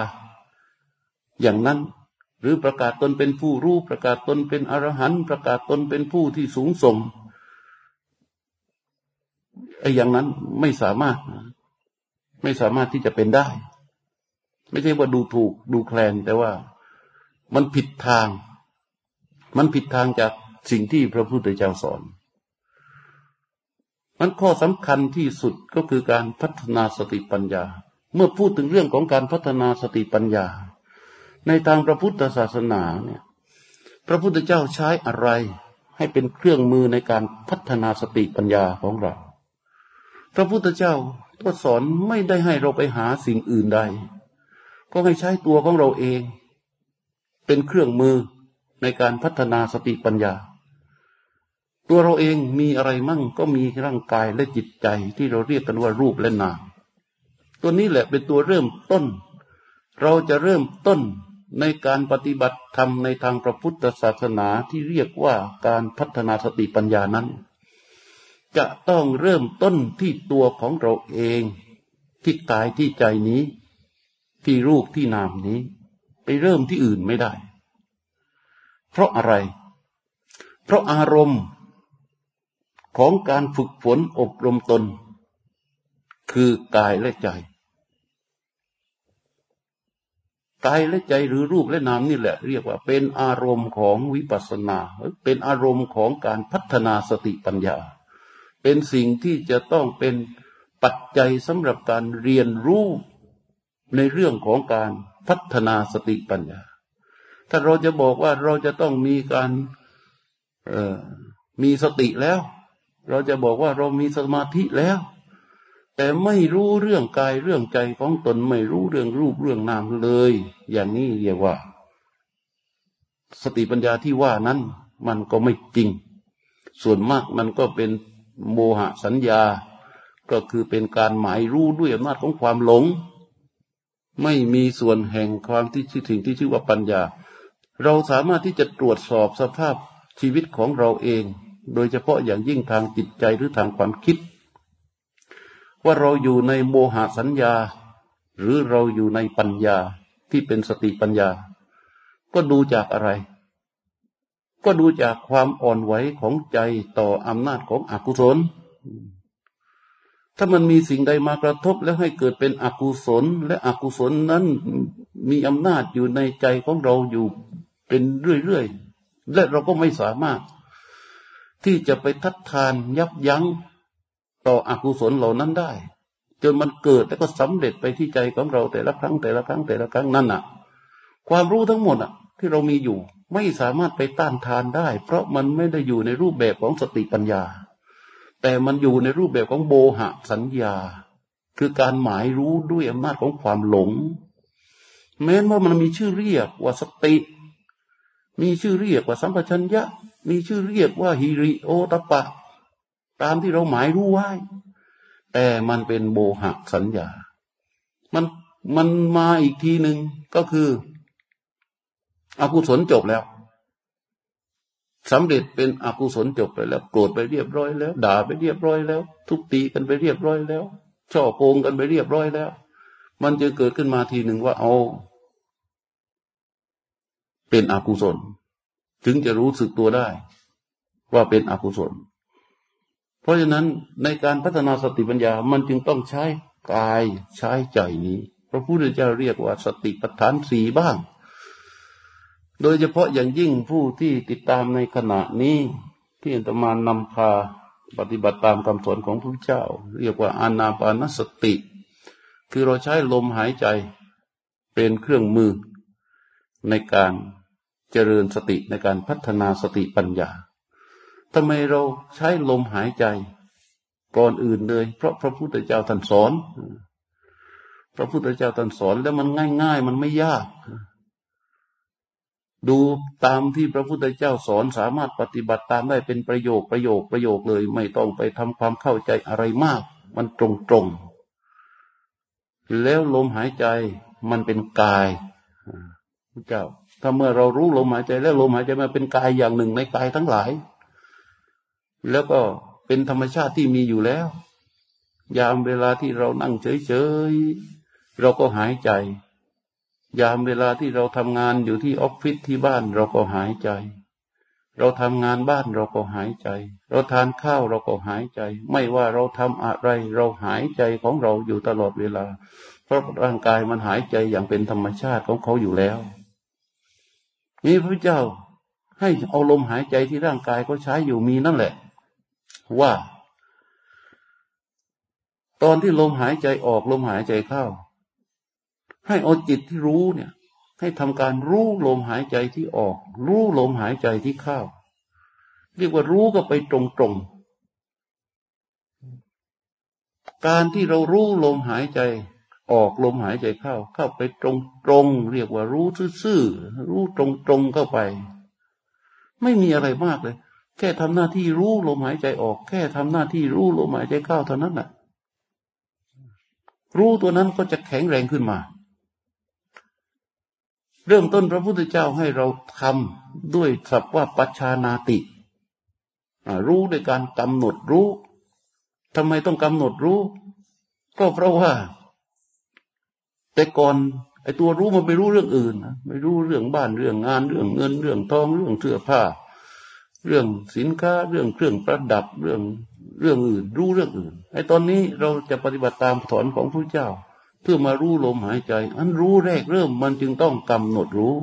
อย่างนั้น หรือประกาศตนเป็นผู้รู้ ประกาศตนเป็นอรหันต์ประกาศตนเป็นผู้ที่สูงส่งไอ้อย่างนั้นไม่สามารถ ไม่สามารถที่จะเป็นได้ ไม่ใช่ว่าดูถูกดูแคลนแต่ว่ามันผิดทาง มันผิดทางจากสิ่งที่พระพุทธเจ้าสอน มันข้อสำคัญที่สุดก็คือการพัฒนาสติปัญญา เมื่อพูดถึงเรื่องของการพัฒนาสติปัญญา ในทางพระพุทธศาสนาเนี่ยพระพุทธเจ้าใช้อะไรให้เป็นเครื่องมือในการพัฒนาสติปัญญาของเรา พระพุทธเจ้าก็สอนไม่ได้ให้เราไปหาสิ่งอื่นใด ก็ให้ใช้ตัวของเราเอง เป็นเครื่องมือในการพัฒนาสติปัญญา ตัวเราเองมีอะไรมั่งก็มีร่างกายและจิตใจที่เราเรียกกันว่ารูปและนามตัวนี้แหละเป็นตัวเริ่มต้น เราจะเริ่มต้นในการปฏิบัติธรรมในทางพระพุทธศาสนาที่เรียกว่าการพัฒนาสติปัญญานั้น จะต้องเริ่มต้นที่ตัวของเราเอง ที่กายที่ใจนี้ ที่รูปที่นามนี้ ไปเริ่มที่อื่นไม่ได้ เพราะอะไร เพราะอารมณ์ของการฝึกฝนอบรมตน คือกายและใจ กายและใจหรือรูปและนามนี่แหละ เรียกว่าเป็นอารมณ์ของวิปัสสนา เป็นอารมณ์ของการพัฒนาสติปัญญา เป็นสิ่งที่จะต้องเป็นปัจจัยสำหรับการเรียนรู้ ในเรื่องของการพัฒนาสติปัญญา ถ้าเราจะบอกว่าเราจะต้องมีการมีสติแล้ว เราจะบอกว่าเรามีสมาธิแล้ว แต่ไม่รู้เรื่องกายเรื่องใจของตนไม่รู้เรื่องรูปเรื่องนามเลย อย่างนี้เรียกว่า สติปัญญาที่ว่านั้น มันก็ไม่จริง ส่วนมากมันก็เป็นโมหะสัญญา ก็คือเป็นการหมายรู้ด้วยอำนาจของความหลง ไม่มีส่วนแห่งความที่ชื่อถึงที่ชื่อว่าปัญญา เราสามารถที่จะตรวจสอบสภาพชีวิตของเราเอง โดยเฉพาะอย่างยิ่งทางจิตใจหรือทางความคิด ว่าเราอยู่ในโมหะสัญญา หรือเราอยู่ในปัญญาที่เป็นสติปัญญา ก็ดูจากอะไร ก็ดูจากความอ่อนไหวของใจต่ออำนาจของอกุศล ถ้ามันมีสิ่งใดมากระทบแล้วให้เกิดเป็นอกุศล และอกุศลนั้นมีอำนาจอยู่ในใจของเราอยู่เป็นเรื่อยๆ และเราก็ไม่สามารถ ที่จะไปทัดทานยับยั้งต่ออกุศลเหล่านั้นได้ จนมันเกิดแล้วก็สำเร็จไปที่ใจของเราแต่ละครั้งแต่ละครั้งแต่ละครั้งนั่นน่ะ ความรู้ทั้งหมดอะ ที่เรามีอยู่ไม่สามารถไปต้านทานได้ เพราะมันไม่ได้อยู่ในรูปแบบของสติปัญญา แต่มันอยู่ในรูปแบบของโบหะสัญญา คือการหมายรู้ด้วยอำนาจของความหลง แม้ว่ามันมีชื่อเรียกว่าสติ มีชื่อเรียกว่าสัมปชัญญะ มีชื่อเรียกว่าฮิริโอตปะ ตามที่เราหมายรู้ไว้ แต่มันเป็นโบหะสัญญา มันมันมาอีกทีหนึ่งก็คืออกุศลจบแล้ว สำเร็จเป็นอกุศลจบไปแล้วโกรธไปเรียบร้อยแล้ว ด่าไปเรียบร้อยแล้ว ทุบตีกันไปเรียบร้อยแล้ว ช่อโกงกันไปเรียบร้อยแล้ว มันจะเกิดขึ้นมาทีหนึ่งว่าเอาเป็นอกุศล ถึงจะรู้สึกตัวได้ ว่าเป็นอกุศล เพราะฉะนั้นในการพัฒนาสติปัญญามันจึงต้องใช้กายใช้ใจนี้ พระพุทธเจ้าเรียกว่าสติปัฏฐานสี่บ้าง โดยเฉพาะอย่างยิ่งผู้ที่ติดตามในขณะนี้ ที่อัตมานำพาปฏิบัติตามคำสอนของพระเจ้า เรียกว่าอานาปานสติ คือเราใช้ลมหายใจเป็นเครื่องมือในการเจริญสติในการพัฒนาสติปัญญาทำไมเราใช้ลมหายใจก่อนอื่นเลย เพราะพระพุทธเจ้าท่านสอน พระพุทธเจ้าท่านสอนแล้วมันง่าย ๆ มันไม่ยาก ดูตามที่พระพุทธเจ้าสอนสามารถปฏิบัติตามได้เป็นประโยคประโยคประโยคเลย ไม่ต้องไปทำความเข้าใจอะไรมาก มันตรงตรงแล้วลมหายใจมันเป็นกายพระเจ้า ถ้าเมื่อเรารู้ลมหายใจ แล้วลมหายใจมาเป็นกายอย่างหนึ่งในกายทั้งหลาย แล้วก็เป็นธรรมชาติที่มีอยู่แล้ว ยามเวลาที่เรานั่งเฉยๆเราก็หายใจ ยามเวลาที่เราทำงานอยู่ที่ออฟฟิศที่บ้านเราก็หายใจ เราทำงานบ้านเราก็หายใจ เราทานข้าวเราก็หายใจ ไม่ว่าเราทำอะไร เราหายใจของเราอยู่ตลอดเวลา เพราะร่างกายมันหายใจอย่างเป็นธรรมชาติของเขาอยู่แล้ว นี่พระเจ้าให้เอาลมหายใจที่ร่างกายเขาใช้อยู่มีนั่นแหละ ว่า ตอนที่ลมหายใจออกลมหายใจเข้า ให้เอาจิตที่รู้เนี่ย ให้ทำการรู้ลมหายใจที่ออก รู้ลมหายใจที่เข้า เรียกว่ารู้ก็ไปตรงๆ การที่เรารู้ลมหายใจออกลมหายใจเข้า เข้าไปตรงๆเรียกว่ารู้ซื่อๆรู้ตรงๆเข้าไป ไม่มีอะไรมากเลย แค่ทำหน้าที่รู้ลมหายใจออก แค่ทำหน้าที่รู้ลมหายใจเข้าเท่านั้นแหละรู้ตัวนั้นก็จะแข็งแรงขึ้นมา เริ่มต้นพระพุทธเจ้าให้เราทำด้วยสัพว่าปัจชานาติ รู้ด้วยการกำหนดรู้ทำไมต้องกำหนดรู้ ก็เพราะว่า แต่ก่อนไอ้ตัวรู้มันไม่รู้เรื่องอื่นไม่รู้เรื่องบ้านเรื่องงานเรื่องเงิน เรื่องทองเรื่องเสื้อผ้า เรื่องสินค้า เรื่องเครื่องประดับเรื่องเรื่องอื่น รู้เรื่องอื่นไอ้ตอนนี้เราจะปฏิบัติตามถอนของพระเจ้า เพื่อมารู้ลมหายใจ อันรู้แรกเริ่มมันจึงต้องกำหนดรู้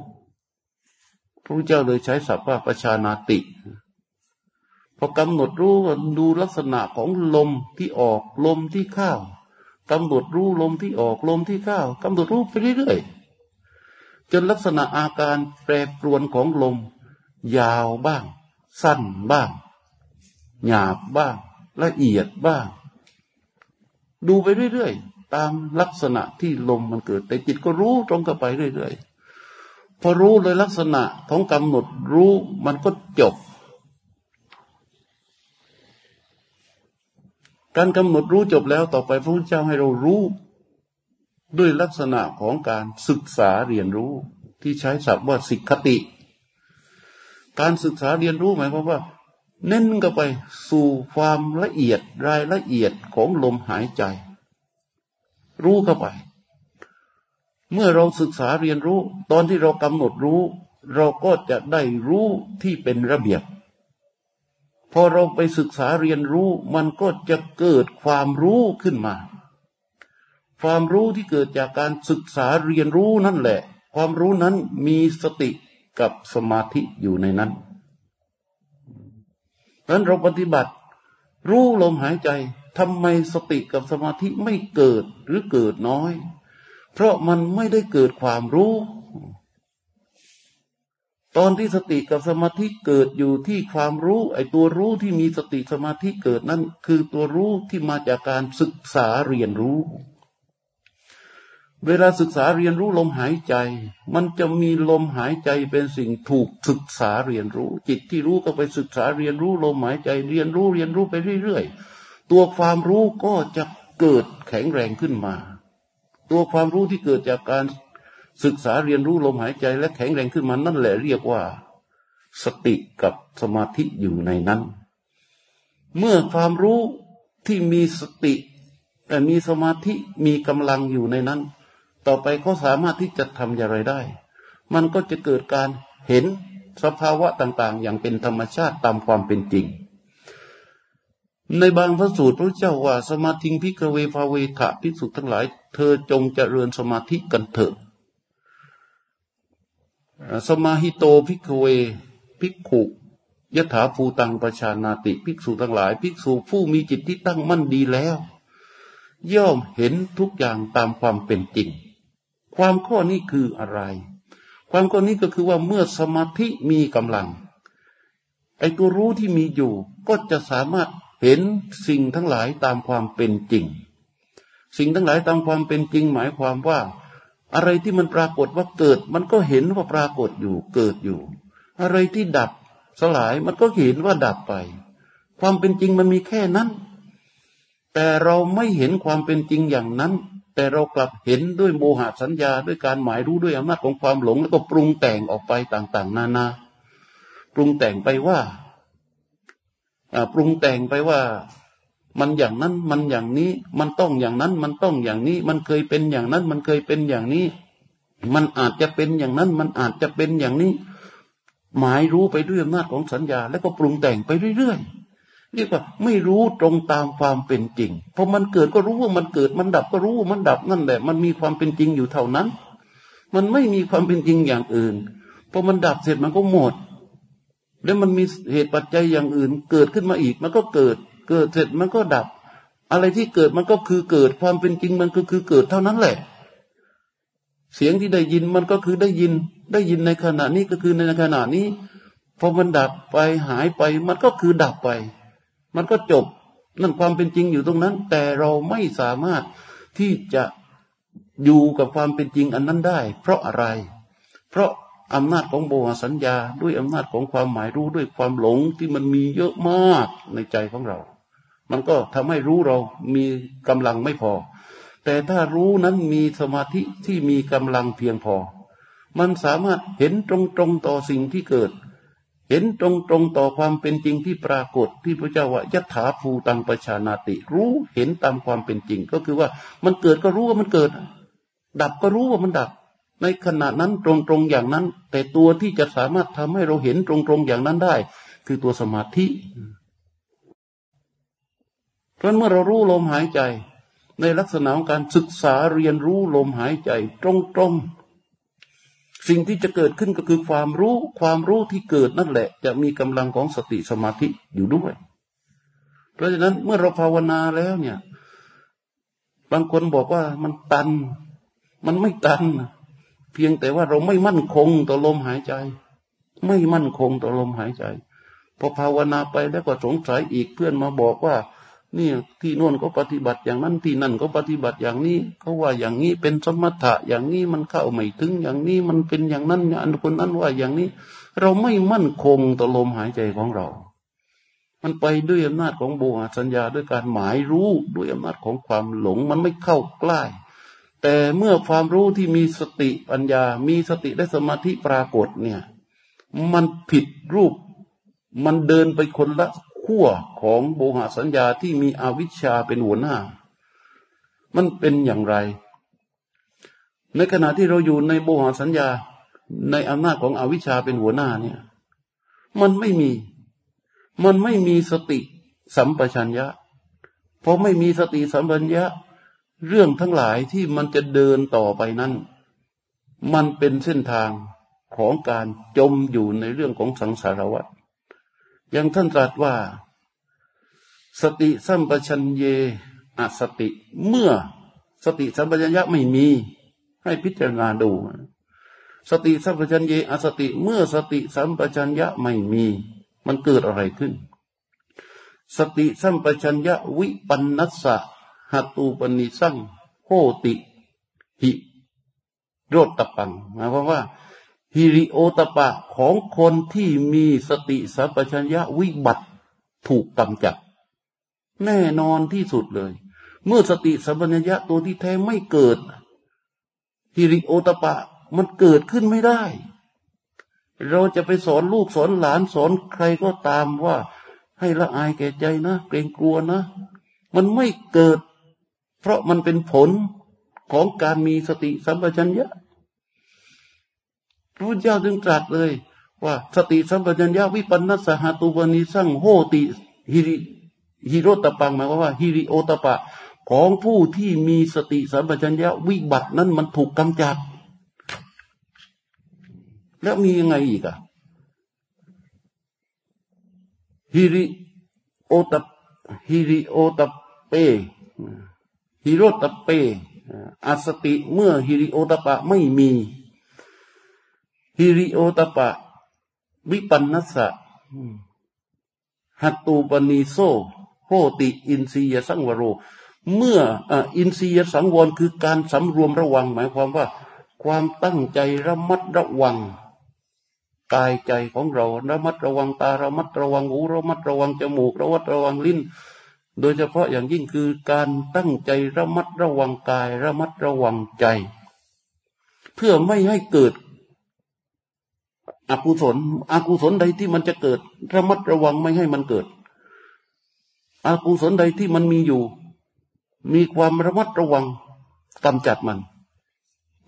พระเจ้าเลยใช้ศัพท์ว่าประชานาติ พอกำหนดรู้ดูลักษณะของลมที่ออกลมที่เข้ากำหนดรู้ลมที่ออกลมที่เข้ากำหนดรู้ไปเรื่อยๆจนลักษณะอาการแปรปรวนของลม ยาวบ้าง สั้นบ้าง หยาบบ้าง ละเอียดบ้าง ดูไปเรื่อยๆ ตามลักษณะที่ลมมันเกิด แต่จิตก็รู้ตรงกับไปเรื่อยๆพอรู้เลยลักษณะของกำหนดรู้มันก็จบ การกำหนดรู้จบแล้วต่อไปพระพุทธเจ้าให้เรารู้ ด้วยลักษณะของการศึกษาเรียนรู้ที่ใช้ศัพท์ว่าสิกขติ การศึกษาเรียนรู้หมายความว่า เน้นกันไปสู่ความละเอียดรายละเอียดของลมหายใจ รู้เข้าไป เมื่อเราศึกษาเรียนรู้ ตอนที่เรากำหนดรู้ เราก็จะได้รู้ที่เป็นระเบียบ พอเราไปศึกษาเรียนรู้ มันก็จะเกิดความรู้ขึ้นมา ความรู้ที่เกิดจากการศึกษาเรียนรู้นั่นแหละ ความรู้นั้นมีสติกับสมาธิอยู่ในนั้นดังนั้นเราปฏิบัติ รู้ลมหายใจ ทำไมสติกับสมาธิไม่เกิดหรือเกิดน้อย เพราะมันไม่ได้เกิดความรู้ ตอนที่สติกับสมาธิเกิดอยู่ที่ความรู้ ไอ้ตัวรู้ที่มีสติสมาธิเกิดนั้นคือตัวรู้ที่มาจากการศึกษาเรียนรู้ เวลาศึกษาเรียนรู้ลมหายใจ มันจะมีลมหายใจเป็นสิ่งถูกศึกษาเรียนรู้ จิตที่รู้ก็ไปศึกษาเรียนรู้ลมหายใจ เรียนรู้เรียนรู้ไปเรื่อยๆ ตัวความรู้ก็จะเกิดแข็งแรงขึ้นมา ตัวความรู้ที่เกิดจากการศึกษาเรียนรู้ลมหายใจและแข็งแรงขึ้นมานั่นแหละเรียกว่า สติกับสมาธิอยู่ในนั้น เมื่อความรู้ที่มีสติ แต่มีสมาธิมีกำลังอยู่ในนั้น ต่อไปเขาสามารถที่จะทำอย่างไรได้ มันก็จะเกิดการเห็นสภาวะต่าง ๆ อย่างเป็นธรรมชาติตามความเป็นจริง ในบางพระสูตรพระเจ้าว่าสมาธิพิกเวภาเวทะภิกษุทั้งหลาย เธอจงเจริญสมาธิกันเถิดสมาหิโตพิกเวภิกขุยถาภูตังประชานาติภิกษุทั้งหลายภิกษุผู้มีจิตที่ตั้งมั่นดีแล้ว ย่อมเห็นทุกอย่างตามความเป็นจริง ความข้อนี้คืออะไร ความข้อนี้ก็คือว่าเมื่อสมาธิมีกำลังไอตัวรู้ที่มีอยู่ก็จะสามารถ เห็นสิ่งทั้งหลายตามความเป็นจริง สิ่งทั้งหลายตามความเป็นจริง หมายความว่า อะไรที่มันปรากฏว่าเกิด มันก็เห็นว่าปรากฏอยู่เกิดอยู่ อะไรที่ดับสลายมันก็เห็นว่าดับไป ความเป็นจริงมันมีแค่นั้น แต่เราไม่เห็นความเป็นจริงอย่างนั้น แต่เรากลับเห็นด้วยโมหะสัญญาด้วยการหมายรู้ด้วยอำนาจของความหลง แล้วก็ปรุงแต่งออกไปต่าง ๆ นานา ปรุงแต่งไปว่า ปรุงแต่งไปว่ามันอย่างนั้นมันอย่างนี้ มันต้องอย่างนั้น มันต้องอย่างนี้ มันเคยเป็นอย่างนั้น มันเคยเป็นอย่างนี้ มันอาจจะเป็นอย่างนั้น มันอาจจะเป็นอย่างนี้ หมายรู้ไปด้วยอำนาจของสัญญา แล้วก็ปรุงแต่งไปเรื่อยๆเรียกว่า ไม่รู้ตรงตามความเป็นจริงพอมันเกิดก็รู้ว่ามันเกิด มันดับก็รู้ว่ามันดับนั่นแหละ มันมีความเป็นจริงอยู่เท่านั้น มันไม่มีความเป็นจริงอย่างอื่นพอมันดับเสร็จมันก็หมด แล้วมันมีเหตุปัจจัยอย่างอื่น เกิดขึ้นมาอีก มันก็เกิด เกิดเสร็จมันก็ดับ อะไรที่เกิดมันก็คือเกิด ความเป็นจริงมันก็คือเกิดเท่านั้นแหละ เสียงที่ได้ยินมันก็คือได้ยิน ได้ยินในขณะนี้ก็คือในขณะนี้พอมันดับไปหายไป มันก็คือดับไป มันก็จบนั่นความเป็นจริงอยู่ตรงนั้น แต่เราไม่สามารถที่จะอยู่กับความเป็นจริงอันนั้นได้ เพราะอะไร เพราะ อำนาจของโบหสัญญา ด้วยอำนาจของความหมายรู้ด้วยความหลงที่มันมีเยอะมากในใจของเรา มันก็ทำให้รู้เรามีกำลังไม่พอ แต่ถ้ารู้นั้นมีสมาธิที่มีกำลังเพียงพอ มันสามารถเห็นตรงๆต่อสิ่งที่เกิด เห็นตรงๆต่อความเป็นจริงที่ปรากฏที่พระเจ้าว่ายัตถาภูตังประชานาติ รู้เห็นตามความเป็นจริง ก็คือว่ามันเกิดก็รู้ว่ามันเกิด ดับก็รู้ว่ามันดับ ในขณะนั้นตรงๆอย่างนั้น แต่ตัวที่จะสามารถทำให้เราเห็นตรงๆอย่างนั้นได้ คือตัวสมาธิเพราะเมื่อเรารู้ลมหายใจ ในลักษณะของการศึกษาเรียนรู้ลมหายใจ ตรงๆ สิ่งที่จะเกิดขึ้นก็คือความรู้ความรู้ที่เกิดนั่นแหละ จะมีกำลังของสติสมาธิอยู่ด้วย เพราะฉะนั้นเมื่อเราภาวนาแล้วเนี่ย บางคนบอกว่ามันตัน มันไม่ตัน เพียงแต่ว่าเราไม่มั่นคงต่อลมหายใจ ไม่มั่นคงต่อลมหายใจพอภาวนาไปแล้วก็สงสัยอีกเพื่อนมาบอกว่านี่ที่โน่นก็ปฏิบัติอย่างนั้นที่นั่นก็ปฏิบัติอย่างนี้เขาว่าอย่างนี้เป็นสมถะอย่างนี้มันเข้าไม่ถึงอย่างนี้มันเป็นอย่างนั้นอันคนนั้นว่าอย่างนี้ เราไม่มั่นคงต่อลมหายใจของเรา มันไปด้วยอำนาจของโบหสัญญาด้วยการหมายรู้ด้วยอำนาจของความหลง มันไม่เข้าใกล้ แต่เมื่อความรู้ที่มีสติปัญญา มีสติและสมาธิปรากฏเนี่ย มันผิดรูป มันเดินไปคนละขั้วของโบหสัญญาที่มีอวิชชาเป็นหัวหน้า มันเป็นอย่างไร ในขณะที่เราอยู่ในโบหสัญญา ในอำนาจของอวิชชาเป็นหัวหน้าเนี่ย มันไม่มี มันไม่มีสติสัมปชัญญะพอไม่มีสติสัมปชัญญะ เรื่องทั้งหลายที่มันจะเดินต่อไปนั้น มันเป็นเส้นทางของการจมอยู่ในเรื่องของสังสารวัฏอย่างท่านตรัสว่า สติสัมปชัญเยอสติ เมื่อสติสัมปชัญญะไม่มี ให้พิจารณาดู สติสัมปชัญเยอสติ เมื่อสติสัมปชัญญะไม่มี มันเกิดอะไรขึ้น สติสัมปชัญญะวิปันนัสสะ หัตูปนิสังโหติหิโรตตปังหมายความว่าฮิริโอตปะของคนที่มีสติสัพชัญญะวิบัติถูกกำจัด แน่นอนที่สุดเลย เมื่อสติสัพชัญญะตัวที่แท้ไม่เกิดฮิริโอตปะมันเกิดขึ้นไม่ได้ เราจะไปสอนลูกสอนหลานสอนใครก็ตามว่า ให้ละอายแก่ใจนะ เกรงกลัวนะ มันไม่เกิด เพราะมันเป็นผลของการมีสติสัมปชัญญะพระพุทธเจ้าจึงตรัสเลย ว่าสติสัมปชัญญะวิปันนัสหาตุวานิสั่งโหติฮิริฮิโรตปังหมายความว่าฮิริโอตปะ ของผู้ที่มีสติสัมปชัญญะวิบัตินั้นมันถูกกำจัด แล้วมียังไงอีกอะหิริโอตหิริโอตตัปเป หิโรตตัปเปอสติเมื่อหิริโอตตัปปะไม่มี หิริโอตตัปปะ วิปันนัสสะ หตูปนิโส โหติอินทริยสังวโร เมื่ออินทรียสังวรคือการสำรวมระวัง หมายความว่า ความตั้งใจระมัดระวังกายใจของเราระมัดระวังตาระมัดระวังหูระมัดระวังจมูกระมัดระวังลิ้น โดยเฉพาะอย่างยิ่งคือการตั้งใจระมัดระวังกาย ระมัดระวังใจ เพื่อไม่ให้เกิด อกุศลอกุศลใดที่มันจะเกิด ระมัดระวังไม่ให้มันเกิด อกุศลใดที่มันมีอยู่ มีความระมัดระวังกำจัดมัน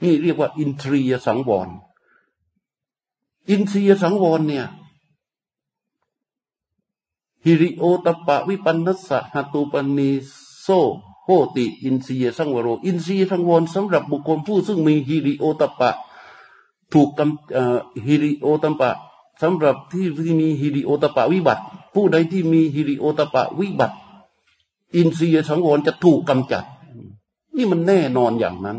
นี่เรียกว่า อินทรียสังวร อินทรียสังวรเนี่ย ฮิริโอตปะวิปันนัสสะหตุปนีโซโหติ อินทรียสังวโร อินทรียสังวรสำหรับบุคคลผู้ซึ่งมีฮิริโอตปะ ถูกกำฮิริโอตัมปะสำหรับที่ที่มีฮิริโอตปะวิบัติ ผู้ใดที่มีฮิริโอตปะวิบัติ อินทรียสังวรจะถูกกำจัด นี่มันแน่นอนอย่างนั้น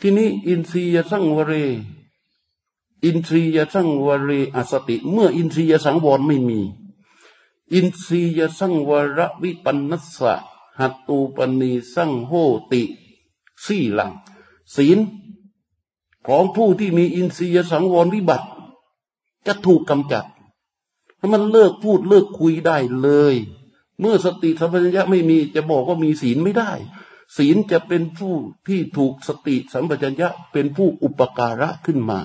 ทีนี้อินทรียสังวเร อินทรียสังวเรอสติ เมื่ออินทรียสังวรไม่มี อินทรียสังวรวิปันนัสสะหัตตูปณีสังโหติสี่หลัง ศีลของผู้ที่มีอินทรียสังวรวิบัติ จะถูกกำจัดถ้ามันเลิกพูดเลิกคุยได้เลย เมื่อสติสัมปชัญญะไม่มีจะบอกว่ามีศีลไม่ได้ ศีลจะเป็นผู้ที่ถูกสติสัมปชัญญะเป็นผู้อุปการะขึ้นมา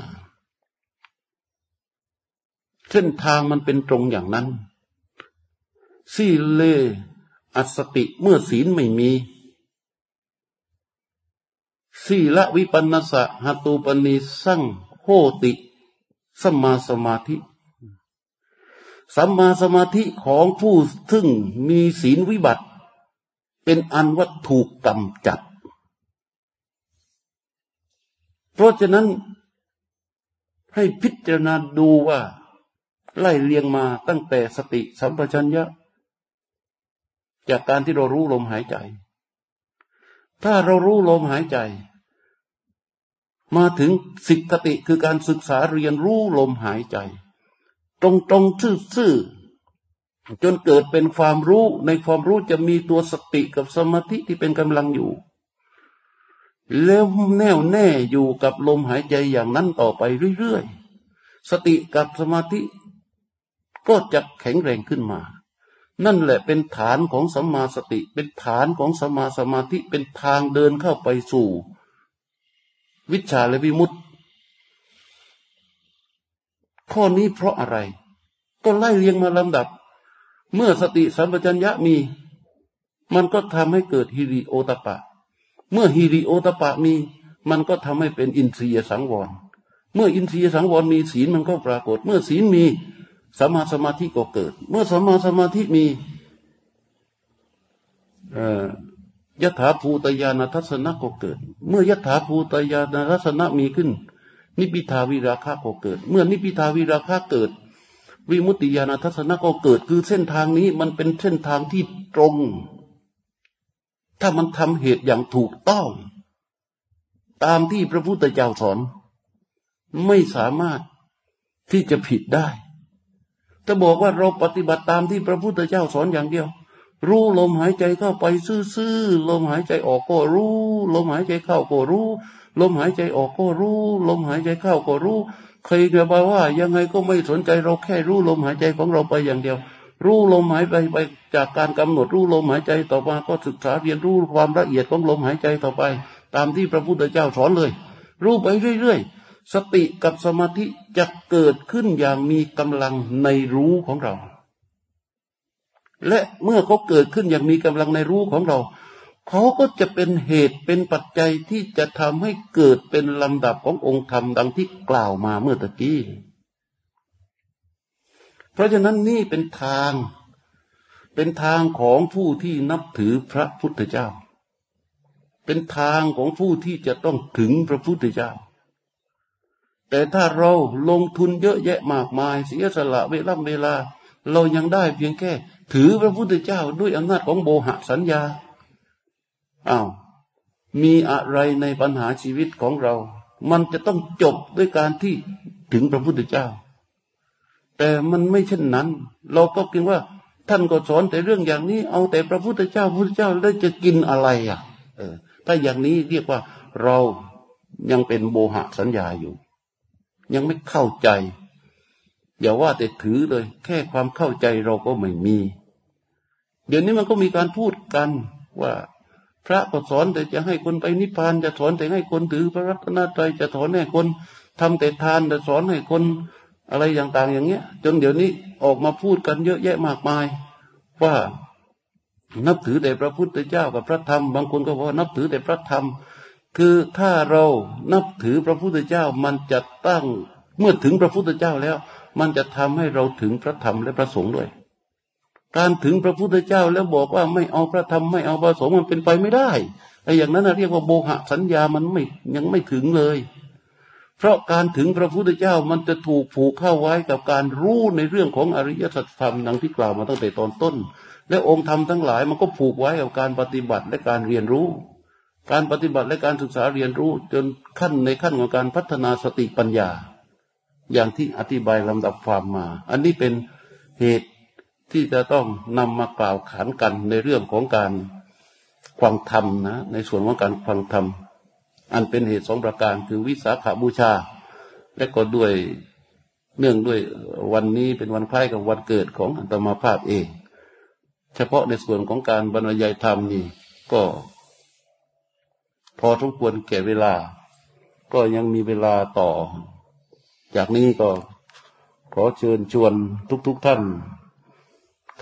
ส้นทางมันเป็นตรงอย่างนั้นสี่เลอสติเมื่อศีลไม่มีสีละวิปันนสะหตุปนิสั่งโหติ สัมมาสมาธิ สัมมาสมาธิของผู้ซึ่งมีศีลวิบัติ เป็นอันว่าถูกกำจัด เพราะฉะนั้นให้พิจารณาดูว่า ไล่เลียงมาตั้งแต่สติสัมปชัญญะ จากการที่เรารู้ลมหายใจ ถ้าเรารู้ลมหายใจ มาถึงสิกขติคือการศึกษาเรียนรู้ลมหายใจ ตรงตรงซื่อๆจนเกิดเป็นความรู้ในความรู้จะมีตัวสติกับสมาธิที่เป็นกำลังอยู่ แล้วแน่วแน่อยู่กับลมหายใจอย่างนั้นต่อไปเรื่อยๆ สติกับสมาธิ ก็จะแข็งแรงขึ้นมา นั่นแหละเป็นฐานของสัมมาสติ เป็นฐานของสัมมาสมาธิเป็นทางเดินเข้าไปสู่ วิชาและวิมุตติ ข้อนี้เพราะอะไร ก็ไล่เรียงมาลำดับ เมื่อสติสัมปชัญญะมี มันก็ทำให้เกิดฮิริโอตปะ เมื่อฮิริโอตปะมี มันก็ทำให้เป็นอินทรียสังวร เมื่ออินทรียสังวรมีศีลมันก็ปรากฏ เมื่อศีลมี สมาสมาธิก็เกิด เมื่อสมาสมาธิมียถาภูตยานทัศนะก็เกิด เมื่อยถาภูตยานทัศนะมีขึ้น นิพิทาวิราคะก็เกิด เมื่อนิพิทาวิราคะเกิด วิมุตติญาณทัศนะก็เกิด คือเส้นทางนี้มันเป็นเส้นทางที่ตรง ถ้ามันทำเหตุอย่างถูกต้อง ตามที่พระพุทธเจ้าสอน ไม่สามารถที่จะผิดได้ ถ้าบอกว่าเราปฏิบัติตามที่พระพุทธเจ้าสอนอย่างเดียว รู้ลมหายใจเข้าไปซื่อๆลมหายใจออกก็รู้ ลมหายใจเข้าก็รู้ ลมหายใจออกก็รู้ ลมหายใจเข้าก็รู้ใครจะบอกว่ายังไงก็ไม่สนใจเราแค่รู้ลมหายใจของเราไปอย่างเดียว รู้ลมหายใจไปจากการกำหนดรู้ลมหายใจต่อมาก็ศึกษาเรียนรู้ความละเอียดของลมหายใจต่อไป ตามที่พระพุทธเจ้าสอนเลย รู้ไปเรื่อยๆ สติกับสมาธิจะเกิดขึ้นอย่างมีกำลังในรู้ของเรา และเมื่อเขาเกิดขึ้นอย่างมีกำลังในรู้ของเรา เขาก็จะเป็นเหตุเป็นปัจจัยที่จะทำให้เกิดเป็นลำดับขององค์ธรรมดังที่กล่าวมาเมื่อตะกี้ เพราะฉะนั้นนี่เป็นทาง เป็นทางของผู้ที่นับถือพระพุทธเจ้า เป็นทางของผู้ที่จะต้องถึงพระพุทธเจ้า แต่ถ้าเราลงทุนเยอะแยะมากมาย เสียสละเวลาเวลา เรายังได้เพียงแค่ ถือพระพุทธเจ้าด้วยอำนาจของโบหะสัญญาอ้าวมีอะไรในปัญหาชีวิตของเรา มันจะต้องจบด้วยการที่ถึงพระพุทธเจ้า แต่มันไม่เช่นนั้น เราก็คิดว่า ท่านก็สอนแต่เรื่องอย่างนี้ เอาแต่พระพุทธเจ้าพระพุทธเจ้าแล้วจะกินอะไรอะ เออ ถ้าอย่างนี้เรียกว่าเรายังเป็นโบหะสัญญาอยู่ ยังไม่เข้าใจ อย่าว่าแต่ถือเลย แค่ความเข้าใจเราก็ไม่มี เดี๋ยวนี้มันก็มีการพูดกันว่า พระก็สอนแต่จะให้คนไปนิพพาน จะสอนแต่ให้คนถือพระรัตนตรัยจะสอนให้คนทำแต่ทานจะสอนให้คนอะไรอย่างต่างอย่างเงี้ย จนเดี๋ยวนี้ออกมาพูดกันเยอะแยะมากมาย ว่านับถือแต่พระพุทธเจ้ากับพระธรรม บางคนก็บอกนับถือแต่พระธรรม คือถ้าเรานับถือพระพุทธเจ้ามันจะตั้งเมื่อถึงพระพุทธเจ้าแล้ว มันจะทำให้เราถึงพระธรรมและพระสงฆ์ด้วย การถึงพระพุทธเจ้าแล้วบอกว่าไม่เอาพระธรรมไม่เอาพระสงฆ์มันเป็นไปไม่ได้ไอ้อย่างนั้นเรียกว่าโบหะสัญญามันไม่ยังไม่ถึงเลย เพราะการถึงพระพุทธเจ้ามันจะถูกผูกเข้าไว้กับการรู้ในเรื่องของอริยสัจธรรมดังที่กล่าวมาตั้งแต่ตอนต้น และองค์ธรรมทั้งหลายมันก็ผูกไว้กับการปฏิบัติและการเรียนรู้ การปฏิบัติและการศึกษาเรียนรู้จนขั้นในขั้นของการพัฒนาสติปัญญา อย่างที่อธิบายลำดับความมา อันนี้เป็นเหตุที่จะต้องนำมากล่าวขานกันในเรื่องของการฟังธรรมนะ ในส่วนของการฟังธรรม อันเป็นเหตุสองประการคือวิสาขาบูชา และก็ด้วยเนื่องด้วยวันนี้เป็นวันคล้ายกับวันเกิดของอัตมาภาพเอง เฉพาะในส่วนของการบรรยายธรรมนี่ก็ พอทุกควรแก่เวลา ก็ยังมีเวลาต่อ จากนี้ก็ขอเชิญชวนทุกๆทท่าน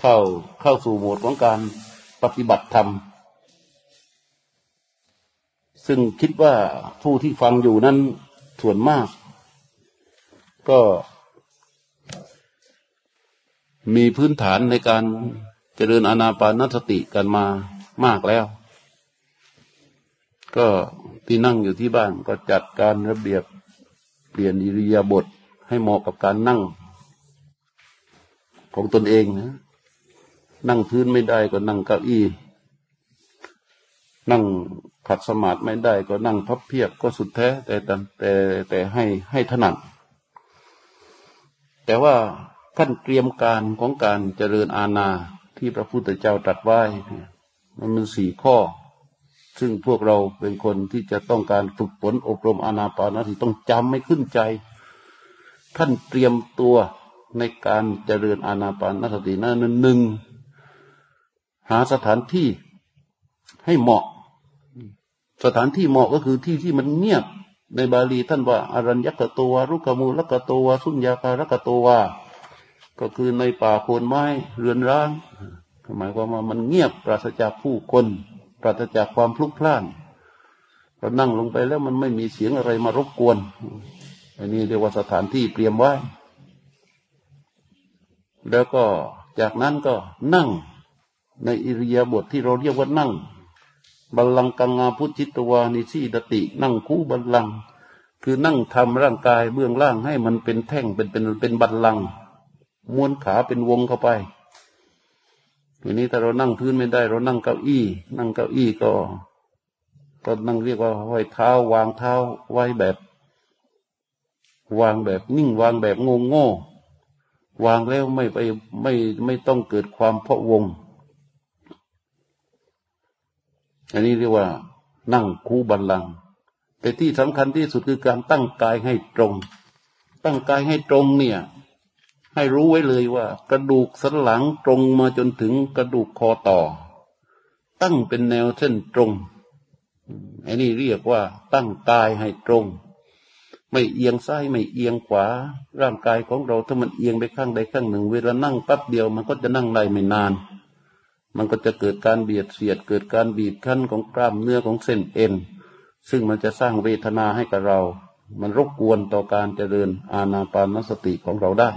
เข้าเข้าสู่โหมดของการปฏิบัติธรรม ซึ่งคิดว่าผู้ที่ฟังอยู่นั้นส่วนมาก ก็มีพื้นฐานในการเจริญอานาปานสติกันมามากแล้ว ก็ที่นั่งอยู่ที่บ้านก็จัดการระเบียบเปลี่ยนอิริยาบถให้เหมาะกับการนั่ง ของตนเองนะนั่งพื้นไม่ได้ก็นั่งเก้าอี้ นั่งขัดสมาธิไม่ได้ก็นั่งพับเพียบก็สุดแท้ แต่แต่แต่ให้ให้ถนัดแต่ว่าขั้นเตรียมการของการเจริญอาณาที่พระพุทธเจ้าตรัสไว้มันมีสี่ข้อ ซึ่งพวกเราเป็นคนที่จะต้องการฝึกฝนอบรมอาณาปานาที่ต้องจำไม่ขึ้นใจ ท่านเตรียมตัวในการเจริญอาณาปานสตินั้นหนึ่งหาสถานที่ให้เหมาะ สถานที่เหมาะก็คือที่ที่มันเงียบในบาลีท่านว่าอารัญญกตัวรุกมูลกตัวสุญญาการกตัวก็คือในป่าโคนไม้เรือนร้างหมายความว่ามันเงียบปราศจากผู้คน ราศจากความพลุกพล่านเรานั่งลงไปแล้วมันไม่มีเสียงอะไรมารบกวน อันนี้เรียกว่าสถานที่เตรียมไว้ แล้วก็จากนั้นก็นั่งในอิริยาบถทที่เราเรียกว่านั่ง บัลลังกังงาพุทธิตวานิสีดติ นั่งคู่บัลลัง คือนั่งทำร่างกายเบื้องล่างให้มันเป็นแท่งเป็นเป็นเป็นบัลลังม้วนขาเป็นวงเข้าไป ทีนี้ถ้าเรานั่งพื้นไม่ได้ เรานั่งเก้าอี้ นั่งเก้าอี้ก็ ก็นั่งเรียกว่าห้อยเท้า วางเท้า ไว้แบบ วางแบบนิ่ง วางแบบงงโง่ วางแล้วไม่ไปไม่ไม่ต้องเกิดความเพาะวง อันนี้เรียกว่า นั่งคูบัลลัง แต่ที่สำคัญที่สุดคือการตั้งกายให้ตรง ตั้งกายให้ตรงเนี่ย ให้รู้ไว้เลยว่า กระดูกสันหลังตรงมาจนถึงกระดูกคอต่อ ตั้งเป็นแนวเส้นตรงอันนี้เรียกว่า ตั้งกายให้ตรง ไม่เอียงซ้ายไม่เอียงขวา ร่างกายของเราถ้ามันเอียงไปข้างใดข้างหนึ่ง เวลานั่งแป๊บเดียวมันก็จะนั่งได้ไม่นาน มันก็จะเกิดการเบียดเสียด เกิดการบีบคั้นของกล้ามเนื้อของเส้นเอ็น ซึ่งมันจะสร้างเวทนาให้กับเรา มันรบกวนต่อการเจริญอาณาปานสติของเราได้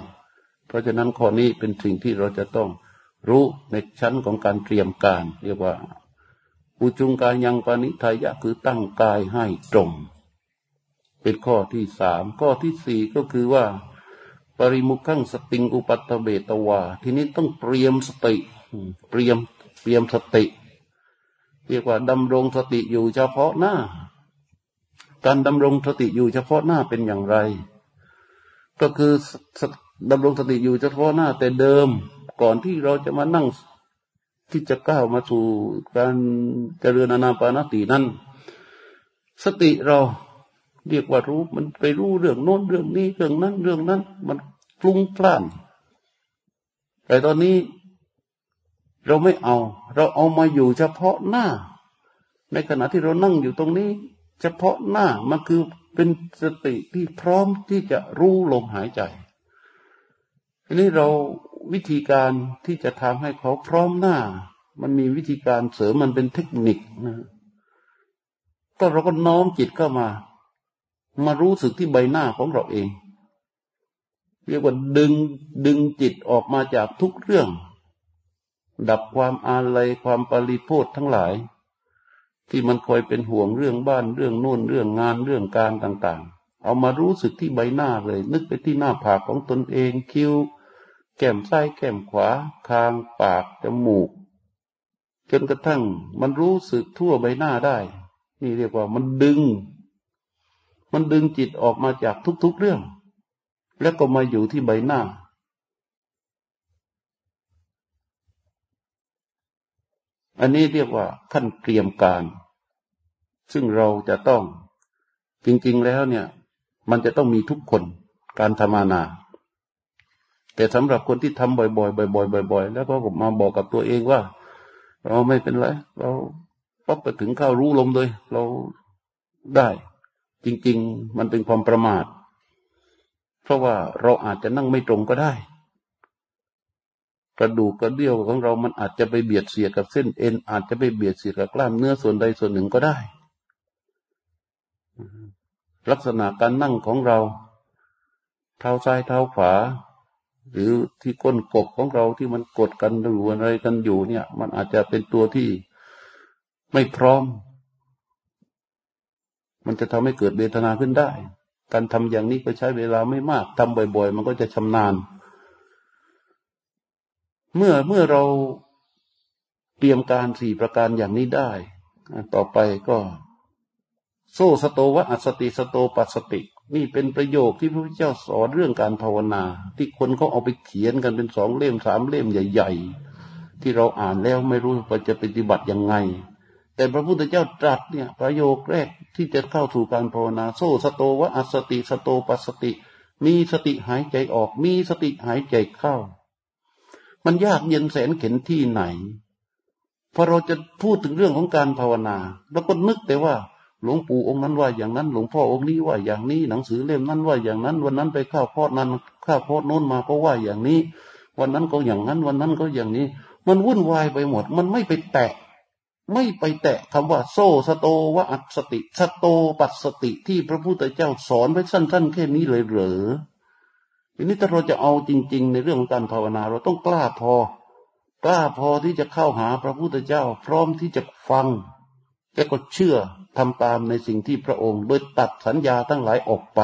เพราะฉะนั้นข้อนี้เป็นสิ่งที่เราจะต้องรู้ในชั้นของการเตรียมการ เรียกว่าอุจุงกายยังปานิทายะคือตั้งกายให้ตรง เป็นข้อที่สามข้อที่สี่ก็คือว่า ปริมุขังสติงอุปัตเบตวา ทีนี้ต้องเตรียมสติเตรียมเตรียมสติ เรียกว่าดำรงสติอยู่เฉพาะหน้า การดำรงสติอยู่เฉพาะหน้าเป็นอย่างไร ก็คือ ดำรงสติอยู่เฉพาะหน้า แต่เดิมก่อนที่เราจะมานั่งที่จะก้าวมาสู่การเจริญอนาปานตินั้น สติเราเรียกว่ารู้มันไปรู้เรื่องโน้นเรื่องนี้เรื่องนั้น เรื่องนั้น มันฟลุ้งพล่าน แต่ตอนนี้เราไม่เอา เราเอามาอยู่เฉพาะหน้า ในขณะที่เรานั่งอยู่ตรงนี้ เฉพาะหน้ามันคือเป็นสติที่พร้อมที่จะรู้ลมหายใจ ทีนี้เราวิธีการที่จะทำให้เขาพร้อมหน้า มันมีวิธีการเสริมมันเป็นเทคนิคนะก็เราก็น้อมจิตเข้ามา มารู้สึกที่ใบหน้าของเราเอง เรียกว่าดึงดึงจิตออกมาจากทุกเรื่อง ดับความอาลัยความปริโพธทั้งหลาย ที่มันคอยเป็นห่วงเรื่องบ้านเรื่องโน่นเรื่องงานเรื่องการต่าง ๆ เอามารู้สึกที่ใบหน้าเลย นึกไปที่หน้าผากของตนเองคิ้ว แก้มซ้ายแก้มขวา คางปากจมูก จนกระทั่ง มันรู้สึกทั่วใบหน้าได้ นี่เรียกว่ามันดึง มันดึงจิตออกมาจากทุกๆเรื่อง แล้วก็มาอยู่ที่ใบหน้าอันนี้เรียกว่าขั้นเตรียมการ ซึ่งเราจะต้องจริง ๆ แล้วเนี่ย มันจะต้องมีทุกคนการทำมานา แต่สำหรับคนที่ทำบ่อยๆบ่อยๆบ่อย ๆ แล้วก็มาบอกกับตัวเองว่า เราไม่เป็นไร เราป๊บไปถึงเข้ารู้ลมเลย เราได้ จริง ๆ มันเป็นความประมาท เพราะว่าเราอาจจะนั่งไม่ตรงก็ได้ กระดูกกระเดี่ยวของเรามันอาจจะไปเบียดเสียกับเส้นเอ็น อาจจะไปเบียดเสียกับกล้ามเนื้อส่วนใดส่วนหนึ่งก็ได้ ลักษณะการนั่งของเรา เท้าซ้ายเท้าขวา หรือที่ก้นกบของเราที่มันกดกันหรืออะไรกันอยู่เนี่ย มันอาจจะเป็นตัวที่ไม่พร้อม มันจะทำให้เกิดเวทนาขึ้นได้ การทำอย่างนี้ก็ใช้เวลาไม่มากทำบ่อยๆ มันก็จะชำนาญ เมื่อเมื่อเราเตรียมการสี่ประการอย่างนี้ได้ ต่อไปก็ โซสโตวะอัสติสโตปัสติ นี่เป็นประโยคที่พระพุทธเจ้าสอนเรื่องการภาวนา ที่คนเขาเอาไปเขียนกันเป็นสองเล่มสามเล่มใหญ่ ๆ ที่เราอ่านแล้วไม่รู้ว่าจะปฏิบัติยังไง แต่พระพุทธเจ้าตรัสเนี่ยประโยคแรกที่จะเข้าสู่การภาวนา โซสโตวะอัสติสโตปัสติ มีสติหายใจออก มีสติหายใจเข้า มันยากเย็นแสนเข็นที่ไหนพอเราจะพูดถึงเรื่องของการภาวนา แล้วก็นึกแต่ว่า หลวงปู่องค์นั้นว่าอย่างนั้น หลวงพ่อองค์นี้ว่าอย่างนี้ หนังสือเล่มนั้นว่าอย่างนั้น วันนั้นไปข้าวพอดนั้นข้าวพอดโน้นมาก็ว่าอย่างนี้ วันนั้นก็อย่างนั้น วันนั้นก็อย่างนี้ มันวุ่นวายไปหมด มันไม่ไปแตะ ไม่ไปแตะคำว่า โซสโตวะอัสติสโตปัสสติที่พระพุทธเจ้าสอนไว้สั้น ๆ แค่นี้เลยเหรอทีนี้ถ้าเราจะเอาจริง ๆ ในเรื่องของการภาวนา เราต้องกล้าพอ กล้าพอที่จะเข้าหาพระพุทธเจ้า พร้อมที่จะฟังแล้วก็เชื่อ ทำตามในสิ่งที่พระองค์ โดยตัดสัญญาทั้งหลายออกไป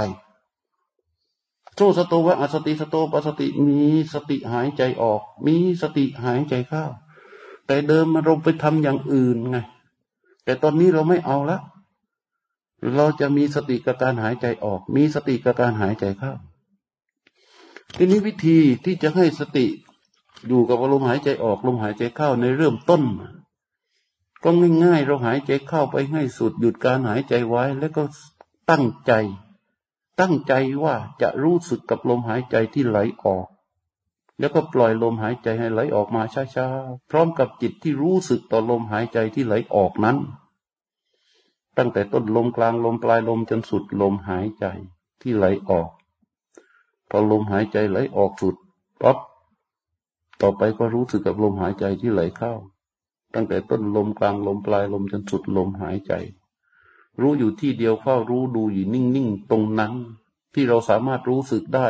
โซสโตวะอสติสโตปสติมีสติหายใจออก มีสติหายใจเข้า แต่เดิมมาเราไปทำอย่างอื่นไง แต่ตอนนี้เราไม่เอาละเราจะมีสติกับการหายใจออก มีสติกับการหายใจเข้าทีนี้วิธีที่จะให้สติอยู่กับลมหายใจออกลมหายใจเข้าในเริ่มต้น ก็ง่ายๆ เราหายใจเข้าไปให้สุดหยุดการหายใจไว้ แล้วก็ตั้งใจ ตั้งใจว่าจะรู้สึกกับลมหายใจที่ไหลออก แล้วก็ปล่อยลมหายใจให้ไหลออกมาช้าๆ พร้อมกับจิตที่รู้สึกต่อลมหายใจที่ไหลออกนั้น ตั้งแต่ต้นลมกลางลมปลายลมจนสุดลมหายใจที่ไหลออก พอลมหายใจไหลออกสุดปั๊บต่อไปก็รู้สึกกับลมหายใจที่ไหลเข้า ตั้งแต่ต้นลมกลางลมปลายลมจนสุดลมหายใจ รู้อยู่ที่เดียวเฝ้ารู้ดูอยู่นิ่งๆตรงนั้น ที่เราสามารถรู้สึกได้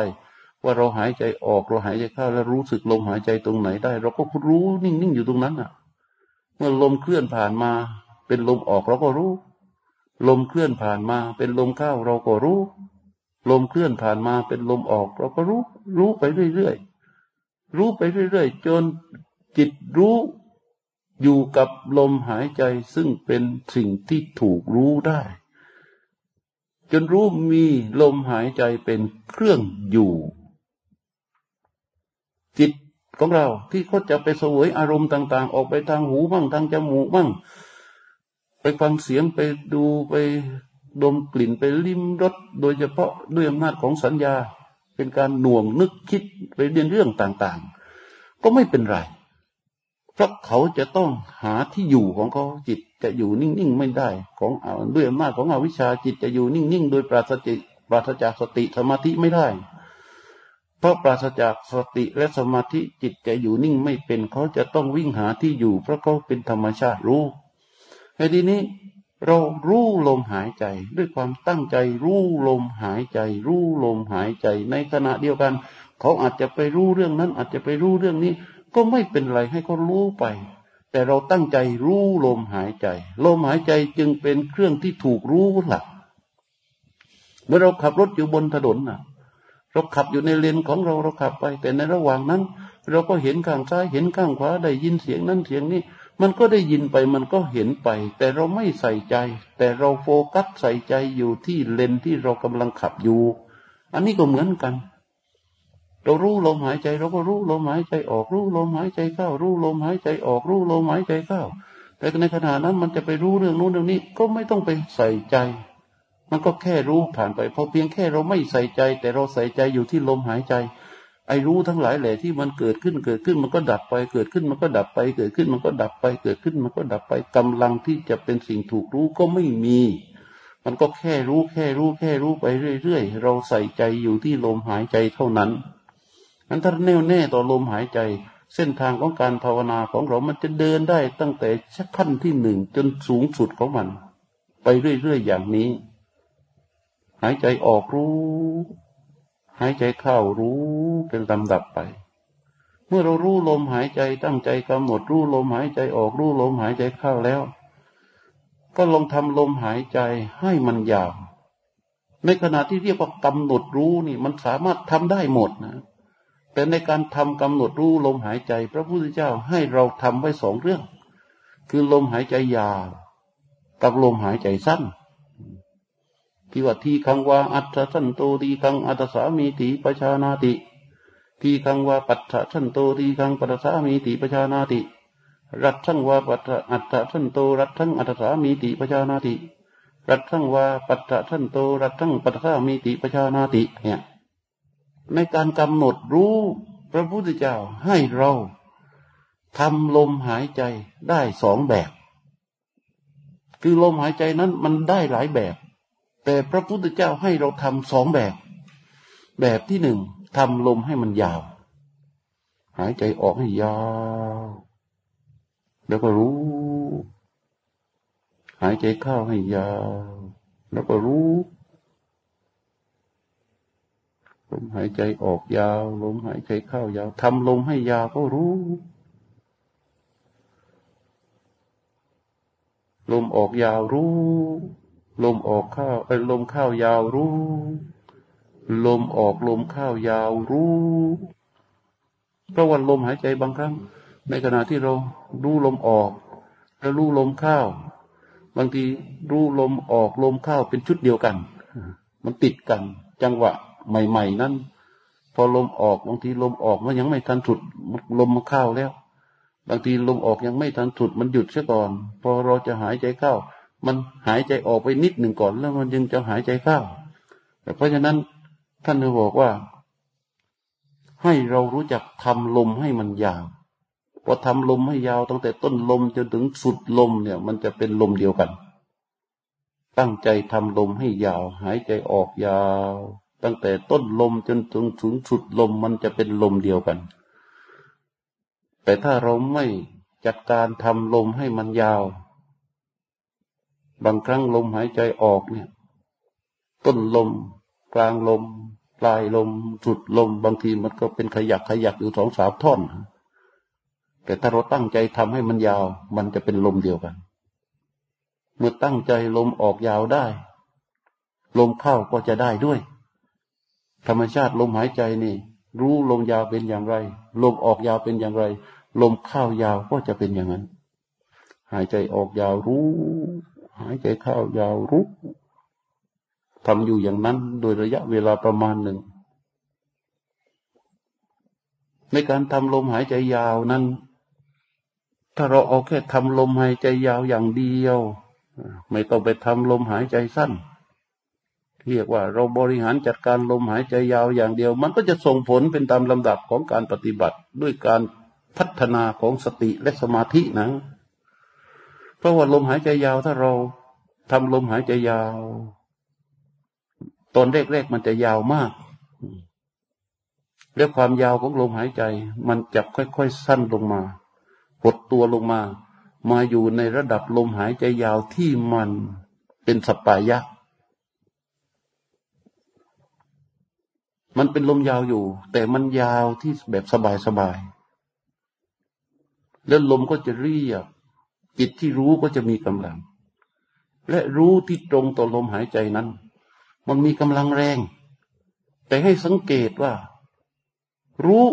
ว่าเราหายใจออกเราหายใจเข้าแล้วรู้สึกลมหายใจตรงไหนได้ เราก็รู้นิ่งๆอยู่ตรงนั้นอะ เมื่อลมเคลื่อนผ่านมา เป็นลมออกเราก็รู้ ลมเคลื่อนผ่านมา เป็นลมเข้าเราก็รู้ ลมเคลื่อนผ่านมาเป็นลมออก เราก็รู้ รู้ไปเรื่อยๆรู้ไปเรื่อยๆจนจิตรู้ อยู่กับลมหายใจซึ่งเป็นสิ่งที่ถูกรู้ได้ จนรู้มีลมหายใจเป็นเครื่องอยู่ จิตของเราที่เขาจะไปสวยอารมณ์ต่าง ๆ ออกไปทางหูบ้างทางจมูกบ้าง ไปฟังเสียงไปดูไปดมกลิ่นไปลิ้มรสโดยเฉพาะด้วยอำนาจของสัญญา เป็นการหน่วงนึกคิดไปเรื่องเรื่องต่าง ๆ ก็ไม่เป็นไร เพราะเขาจะต้องหาที่อยู่ของเขาจิตจะอยู่นิ่งๆไม่ได้ ของด้วยอำนาจของอวิชชาจิตจะอยู่นิ่งๆ โดยปราศจากปราศจากสติสมาธิไม่ได้ เพราะปราศจากสติและสมาธิจิตจะอยู่นิ่งไม่เป็นเขาจะต้องวิ่งหาที่อยู่ เพราะเขาเป็นธรรมชาติรู้ไอ้ทีนี้เรารู้ลมหายใจ ด้วยความตั้งใจรู้ลมหายใจ รู้ลมหายใจ ในขณะเดียวกัน เขาอาจจะไปรู้เรื่องนั้น อาจจะไปรู้เรื่องนี้ ก็ไม่เป็นไรให้เขารู้ไป แต่เราตั้งใจรู้ลมหายใจ ลมหายใจจึงเป็นเครื่องที่ถูกรู้หลักเมื่อเราขับรถอยู่บนถนนน่ะ เราขับอยู่ในเลนของเราเราขับไป แต่ในระหว่างนั้น เราก็เห็นข้างซ้ายเห็นข้างขวาได้ยินเสียงนั้นเสียงนี้ มันก็ได้ยินไปมันก็เห็นไป แต่เราไม่ใส่ใจ แต่เราโฟกัสใส่ใจอยู่ที่เลนที่เรากำลังขับอยู่ อันนี้ก็เหมือนกัน เรารู้ลมหายใจ เราก็รู้ลมหายใจออกรู้ลมหายใจเข้า รู้ลมหายใจออกรู้ลมหายใจเข้า แต่ในขณะนั้นมันจะไปรู้เรื่องนู้นเรื่องนี้ก็ไม่ต้องไปใส่ใจ มันก็แค่รู้ผ่านไปพอเพียงแค่เราไม่ใส่ใจ แต่เราใส่ใจอยู่ที่ลมหายใจ ไอ้รู้ทั้งหลายแหล่ที่มันเกิดขึ้นเกิดขึ้นมันก็ดับไปเกิดขึ้นมันก็ดับไป เกิดขึ้นมันก็ดับไป เกิดขึ้นมันก็ดับไปกำลังที่จะเป็นสิ่งถูกรู้ก็ไม่มีมันก็แค่รู้แค่รู้แค่รู้ไปเรื่อย ๆ เราใส่ใจอยู่ที่ลมหายใจเท่านั้น นั้นถ้าแน่วแน่ต่อลมหายใจ เส้นทางของการภาวนาของเรา มันจะเดินได้ตั้งแต่ขั้นที่หนึ่งจนสูงสุดของมัน ไปเรื่อยๆอย่างนี้ หายใจออกรู้ หายใจเข้ารู้เป็นลำดับไป เมื่อเรารู้ลมหายใจตั้งใจกำหนดรู้ลมหายใจออกรู้ลมหายใจเข้าแล้ว ก็ลองทำลมหายใจให้มันยาวในขณะที่เรียกว่ากำหนดรู้นี่ มันสามารถทำได้หมดนะ แต่ในการทำกำหนดรู้ลมหายใจ พระพุทธเจ้าให้เราทำไว้สองเรื่อง คือลมหายใจยาวกับลมหายใจสั้นที่ว่าทีคังวาอัตสันโตทีคังอัตสามีติปชานาติทีคังวาปัตสันโตทีคังปัตสามีติปชานาติ รัตทังวาปัตอัตสันโตรัตทังอัตสามีติปชานาติ รัตทังวาปัตสันโตรัตทังปัตสามีติปชานาติเนี่ย ในการกำหนดรู้พระพุทธเจ้าให้เราทำลมหายใจได้สองแบบ คือลมหายใจนั้นมันได้หลายแบบ แต่พระพุทธเจ้าให้เราทำสองแบบ แบบที่หนึ่งทำลมให้มันยาว หายใจออกให้ยาว แล้วก็รู้ หายใจเข้าให้ยาว แล้วก็รู้ ลมหายใจออกยาว ลมหายใจเข้ายาวทำลมให้ยาวก็รู้ ลมออกยาวรู้ ลมออกเข้าไอ้ลมเข้ายาวรู้ ลมออกลมเข้ายาวรู้ เพราะว่าลมหายใจบางครั้ง ในขณะที่เรารู้ลมออก แล้วรู้ลมเข้าบางทีรู้ลมออกลมเข้าเป็นชุดเดียวกัน มันติดกัน จังหวะ ใหม่ๆนั้น พอลมออกบางทีลมออกมันยังไม่ทันสุดลมมาเข้าแล้ว บางทีลมออกยังไม่ทันสุดมันหยุดเสียก่อน พอเราจะหายใจเข้า มันหายใจออกไปนิดหนึ่งก่อนแล้วมันยังจะหายใจเข้าแต่เพราะฉะนั้นท่านบอกว่า ให้เรารู้จักทำลมให้มันยาวพอทำลมให้ยาวตั้งแต่ต้นลมจนถึงสุดลมเนี่ย มันจะเป็นลมเดียวกัน ตั้งใจทำลมให้ยาว หายใจออกยาว ตั้งแต่ต้นลมจนถึงสูงสุดลมมันจะเป็นลมเดียวกัน แต่ถ้าเราไม่จัดการทำลมให้มันยาว บางครั้งลมหายใจออกเนี่ย ต้นลม กลางลม ปลายลมสุดลม บางทีมันก็เป็นขยักขยักอยู่สองสามท่อน แต่ถ้าเราตั้งใจทำให้มันยาว มันจะเป็นลมเดียวกัน เมื่อตั้งใจลมออกยาวได้ ลมเข้าก็จะได้ด้วย ธรรมชาติลมหายใจนี่ รู้ลมยาวเป็นอย่างไร ลมออกยาวเป็นอย่างไร ลมเข้ายาวก็จะเป็นอย่างนั้น หายใจออกยาวรู้ หายใจเข้ายาวรู้ทำอยู่อย่างนั้น โดยระยะเวลาประมาณหนึ่ง ในการทำลมหายใจยาวนั้น ถ้าเราเอาแค่ทำลมหายใจยาวอย่างเดียว ไม่ต้องไปทำลมหายใจสั้น เรียกว่าเราบริหารจัดการลมหายใจยาวอย่างเดียว มันก็จะส่งผลเป็นตามลำดับของการปฏิบัติด้วยการพัฒนาของสติและสมาธินะ เพราะว่าลมหายใจยาวถ้าเราทำลมหายใจยาว ตอนแรกๆมันจะยาวมากแล้วความยาวของลมหายใจ มันจะค่อยๆสั้นลงมาหดตัวลงมา มาอยู่ในระดับลมหายใจยาวที่มันเป็นสปายะ มันเป็นลมยาวอยู่ แต่มันยาวที่แบบสบายๆแล้วลมก็จะเรียบจิตที่รู้ก็จะมีกำลัง และรู้ที่ตรงต่อลมหายใจนั้น มันมีกำลังแรง แต่ให้สังเกตว่า รู้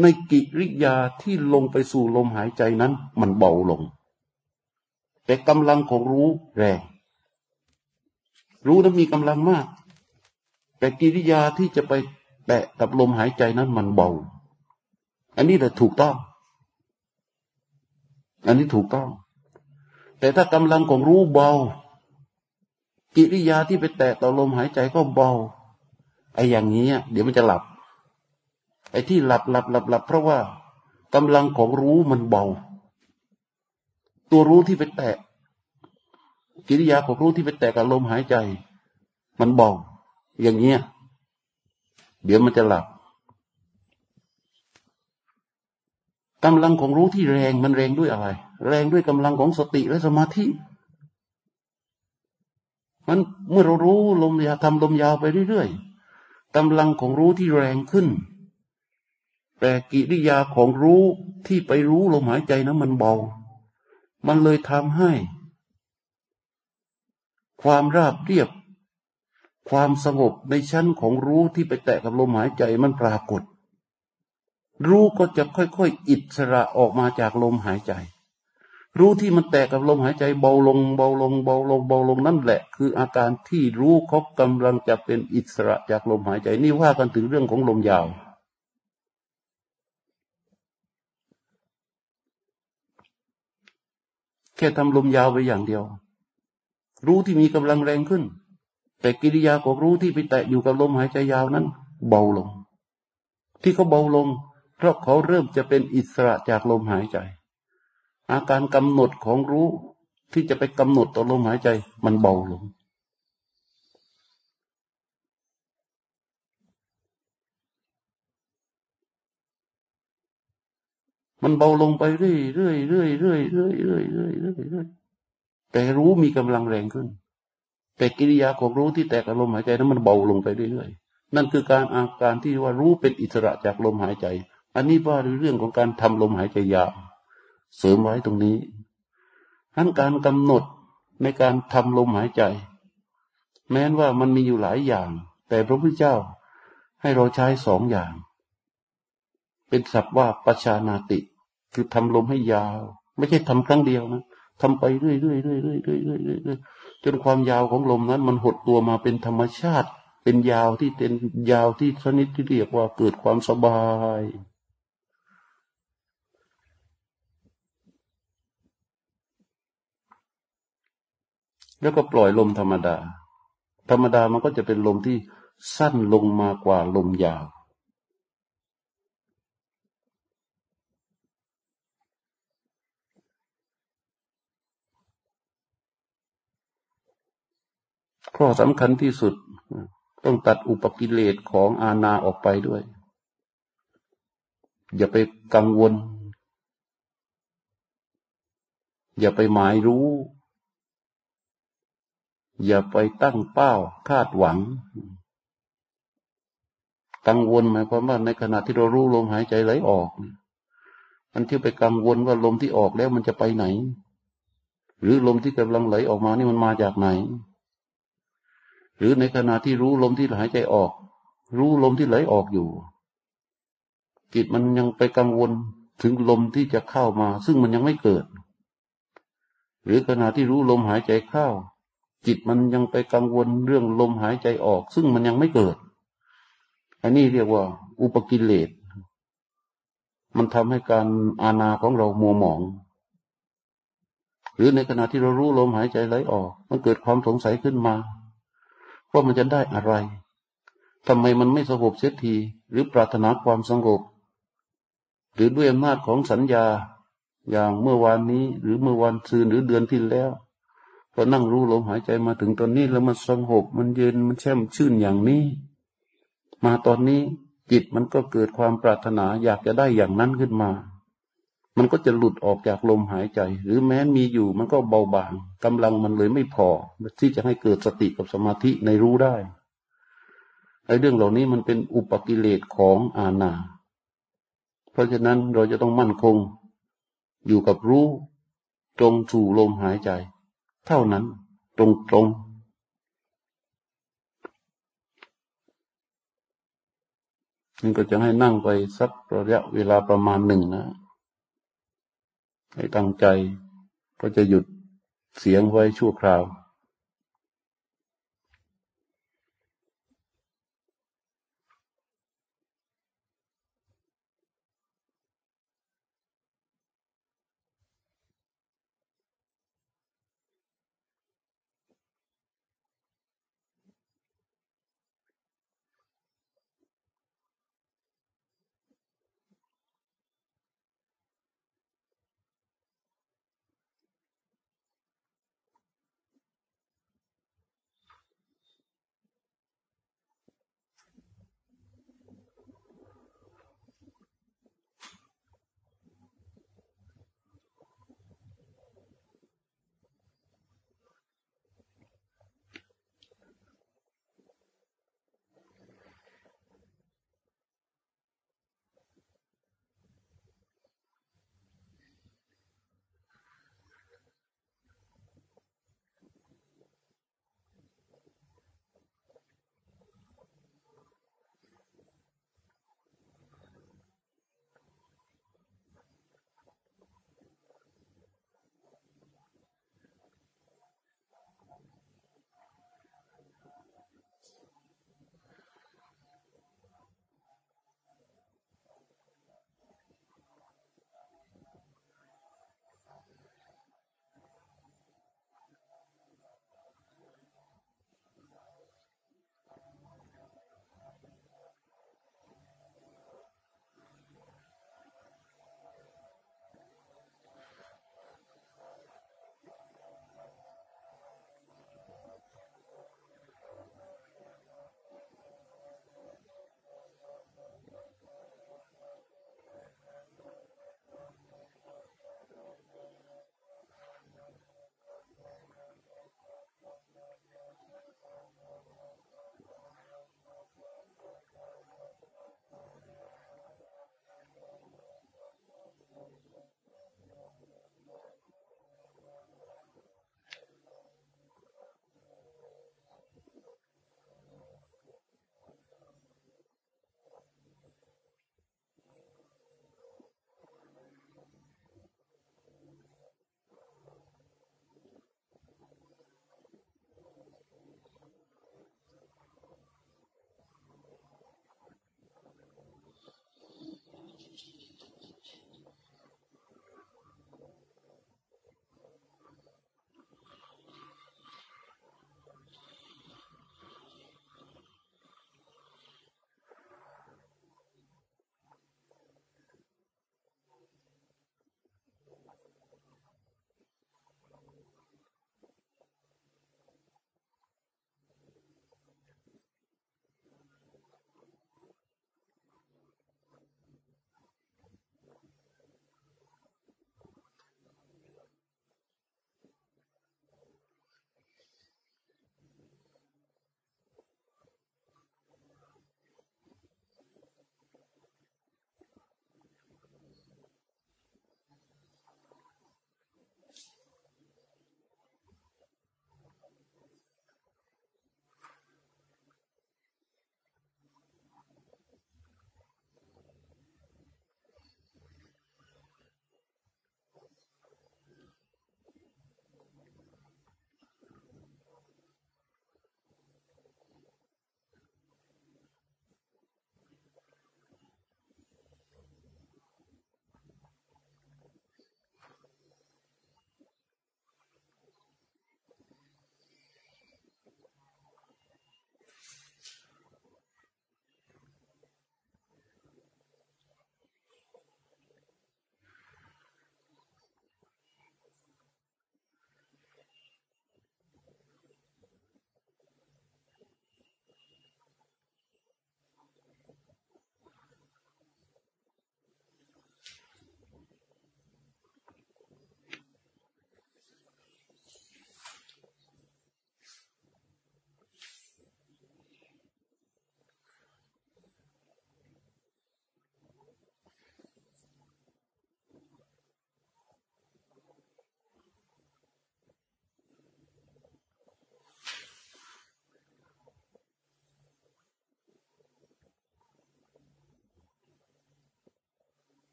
ในกิริยาที่ลงไปสู่ลมหายใจนั้น มันเบาลง แต่กำลังของรู้แรง รู้นั้นมีกำลังมาก แต่กิริยาที่จะไปแตะกับลมหายใจนั้นมันเบา อันนี้แหละถูกต้อง อันนี้ถูกต้อง แต่ถ้ากำลังของรู้เบา กิริยาที่ไปแตะต่อลมหายใจก็เบาไอ้อย่างนี้เดี๋ยวมันจะหลับ ไอ้ที่หลับหลับหลับหลับเพราะว่ากำลังของรู้มันเบา ตัวรู้ที่ไปแตะ กิริยาของรู้ที่ไปแตะกับลมหายใจ มันเบา อย่างเงี้ย เดี๋ยวมันจะหลับกำลังของรู้ที่แรงมันแรงด้วยอะไร แรงด้วยกำลังของสติและสมาธิมันเมื่อเรารู้ลมยาทำลมยาวไปเรื่อยๆกำลังของรู้ที่แรงขึ้น แต่กิริยาของรู้ที่ไปรู้ลมหายใจนั้นมันเบา มันเลยทำให้ ความราบเรียบ ความสงบในชั้นของรู้ที่ไปแตะกับลมหายใจมันปรากฏ รู้ก็จะค่อยๆอิสระออกมาจากลมหายใจ รู้ที่มันแตกกับลมหายใจเบาลงเบาลงเบาลงเบาลงนั่นแหละ คืออาการที่รู้เขากำลังจะเป็นอิสระจากลมหายใจ นี่ว่ากันถึงเรื่องของลมยาวแค่ทำลมยาวไปอย่างเดียว รู้ที่มีกำลังแรงขึ้น แต่กิริยาของรู้ที่ไปแตะอยู่กับลมหายใจยาวนั้น เบาลง ที่เขาเบาลง เพราะเขาเริ่มจะเป็นอิสระจากลมหายใจ อาการกำหนดของรู้ที่จะไปกำหนดต่อลมหายใจ มันเบาลง มันเบาลงไปเรื่อยเรื่อยเรื่อยเรื่อยเรื่อยเรื่อยเรื่อยแต่รู้มีกำลังแรงขึ้น แต่กิริยาของรู้ที่แตกลมหายใจนั้นมันเบาลงไปเรื่อยๆนั่นคือการอาการที่ว่ารู้เป็นอิสระจากลมหายใจ อันนี้ว่าเรื่องของการทำลมหายใจยาวเสริมไว้ตรงนี้ทั้นการกำหนดในการทำลมหายใจ แม้นว่ามันมีอยู่หลายอย่าง แต่พระพุทธเจ้าให้เราใช้สองอย่าง เป็นศัพท์ว่าประชานาติ คือทำลมให้ยาว ไม่ใช่ทำครั้งเดียวนะทำไปเรื่อยๆเรื่อยๆเรื่อยๆเรื่อยๆ จนความยาวของลมนั้น มันหดตัวมาเป็นธรรมชาติ เป็นยาวที่เป็นยาวที่ชนิดที่เรียกว่าเกิดความสบายแล้วก็ปล่อยลมธรรมดา ธรรมดามันก็จะเป็นลมที่สั้นลงมากว่าลมยาว ข้อสำคัญที่สุด ต้องตัดอุปกิเลสของอาณาออกไปด้วย อย่าไปกังวล อย่าไปหมายรู้ อย่าไปตั้งเป้าคาดหวัง กังวลหมายความว่าในขณะที่เรารู้ลมหายใจไหลออก มันที่ไปกังวลว่าลมที่ออกแล้วมันจะไปไหน หรือลมที่กำลังไหลออกมานี่มันมาจากไหน หรือในขณะที่รู้ลมที่หายใจออก รู้ลมที่ไหลออกอยู่ จิตมันยังไปกังวลถึงลมที่จะเข้ามา ซึ่งมันยังไม่เกิด หรือขณะที่รู้ลมหายใจเข้า จิตมันยังไปกังวลเรื่องลมหายใจออก ซึ่งมันยังไม่เกิด อันนี้เรียกว่า อุปกิเลสมันทำให้การอาณาของเรามัวหมอง หรือในขณะที่เรารู้ลมหายใจไหลออก มันเกิดความสงสัยขึ้นมา ว่ามันจะได้อะไรทำไมมันไม่สงบเสียทีหรือปรารถนาความสงบ หรือด้วยอำนาจของสัญญาอย่างเมื่อวานนี้ หรือเมื่อวันซืนหรือเดือนที่แล้วพอนั่งรู้ลมหายใจมาถึงตอนนี้แล้วมันสงบมันเย็นมันแช่มชื่นอย่างนี้ มาตอนนี้จิตมันก็เกิดความปรารถนาอยากจะได้อย่างนั้นขึ้นมา มันก็จะหลุดออกจากลมหายใจ หรือแม้มีอยู่มันก็เบาบางกำลังมันเลยไม่พอ ที่จะให้เกิดสติกับสมาธิในรู้ได้ไอ้เรื่องเหล่านี้มันเป็นอุปกิเลสของอาณาเพราะฉะนั้นเราจะต้องมั่นคง อยู่กับรู้ตรงสู่ลมหายใจ เท่านั้นตรงตรงนี่ก็จะให้นั่งไปสักระยะเวลาประมาณหนึ่งนะ ให้ตั้งใจก็จะหยุดเสียงไว้ชั่วคราว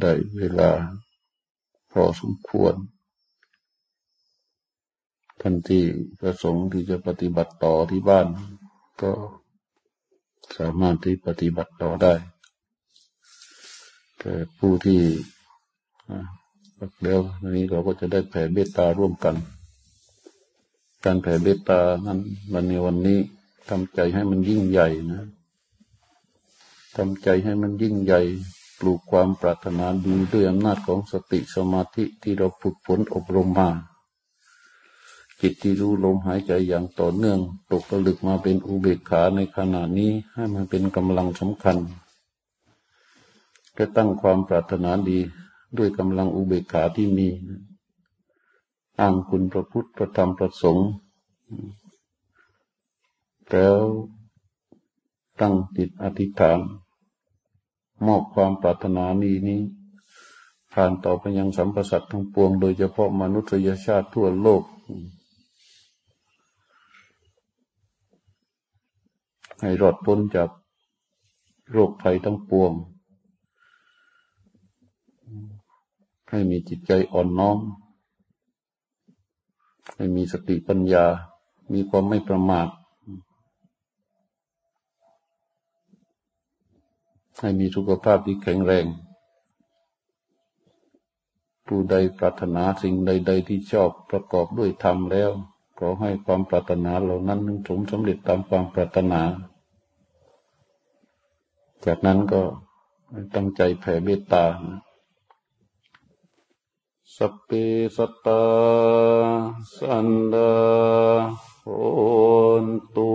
ได้เวลา พอสมควรท่านที่ประสงค์ที่จะปฏิบัติต่อที่บ้าน ก็สามารถที่ปฏิบัติต่อได้ แต่ผู้ที่ปักแล้วนี้เราก็จะได้แผ่เมตตาร่วมกัน การแผ่เมตตานั้นวันในวันนี้ ทำใจให้มันยิ่งใหญ่นะทำใจให้มันยิ่งใหญ่ ปลูกความปรารถนาดีด้วยอำนาจของสติสมาธิที่เราฝึกฝนอบรมมา จิตที่รู้ลมหายใจอย่างต่อเนื่อง ตกผลึกมาเป็นอุเบกขาในขณะนี้ให้มันเป็นกำลังสำคัญก็ตั้งความปรารถนาดีด้วยกำลังอุเบกขาที่มีอ้างคุณพระพุทธพระธรรมพระสงฆ์ แล้วตั้งจิตอธิษฐาน มอบความปรารถนานี้นี้ ผ่านต่อไปยังสัมปสัตทั้งปวง โดยเฉพาะมนุษยชาติทั่วโลก ให้รอดพ้นจากโรคภัยทั้งปวง ให้มีจิตใจอ่อนน้อม ให้มีสติปัญญา มีความไม่ประมาท ให้มีสุขภาพที่แข็งแรง ผู้ใดปรารถนาสิ่งใด ๆ ที่ชอบประกอบด้วยธรรมแล้วขอให้ความปรารถนาเหล่านั้นสมสำเร็จตามความปรารถนา จากนั้นก็ตั้งใจแผ่เมตตาสเพสัตาสันดาโหนตุ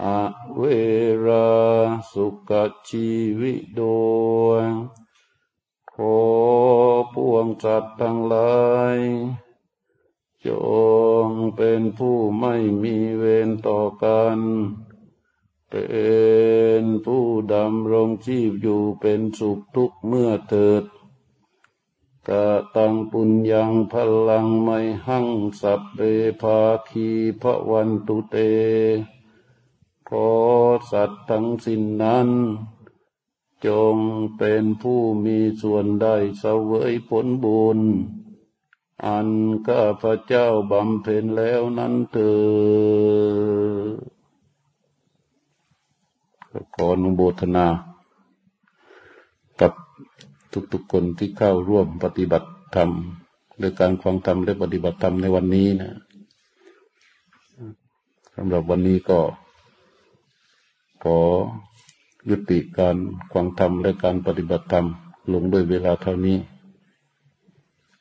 อเวราสุขชีวิโดยขอพวงจัดทั้งหลายจงเป็นผู้ไม่มีเวรต่อกัน เป็นผู้ดำรงชีพอยู่เป็นสุขทุกเมื่อเถิดกะตังปุญญังพลังไม่หั่งสัพเปภาคีพระวันตุเต ขอสัตว์ทั้งสิ้นนั้น จงเป็นผู้มีส่วนได้เสวยผลบุญ อันข้าพระเจ้าบำเพ็ญแล้วนั้นเถิดขออนุโมทนา กับทุกๆคนที่เข้าร่วมปฏิบัติธรรมโดยการฟังธรรมและปฏิบัติธรรมในวันนี้นะสำหรับวันนี้ก็ ขอยุติการควังธรรมและการปฏิบัติธรรม ลงด้วยเวลาเท่านี้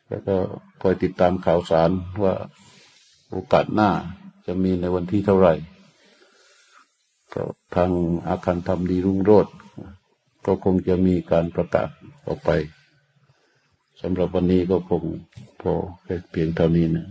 แล้วก็คอยติดตามข่าวสารว่าโอกาสหน้าจะมีในวันที่เท่าไหร่ทางอาคารธรรมดีรุ่งโรจน์ก็คงจะมีการประกาศออกไปสำหรับวันนี้ก็คงพอแค่เพียงเท่านี้นะ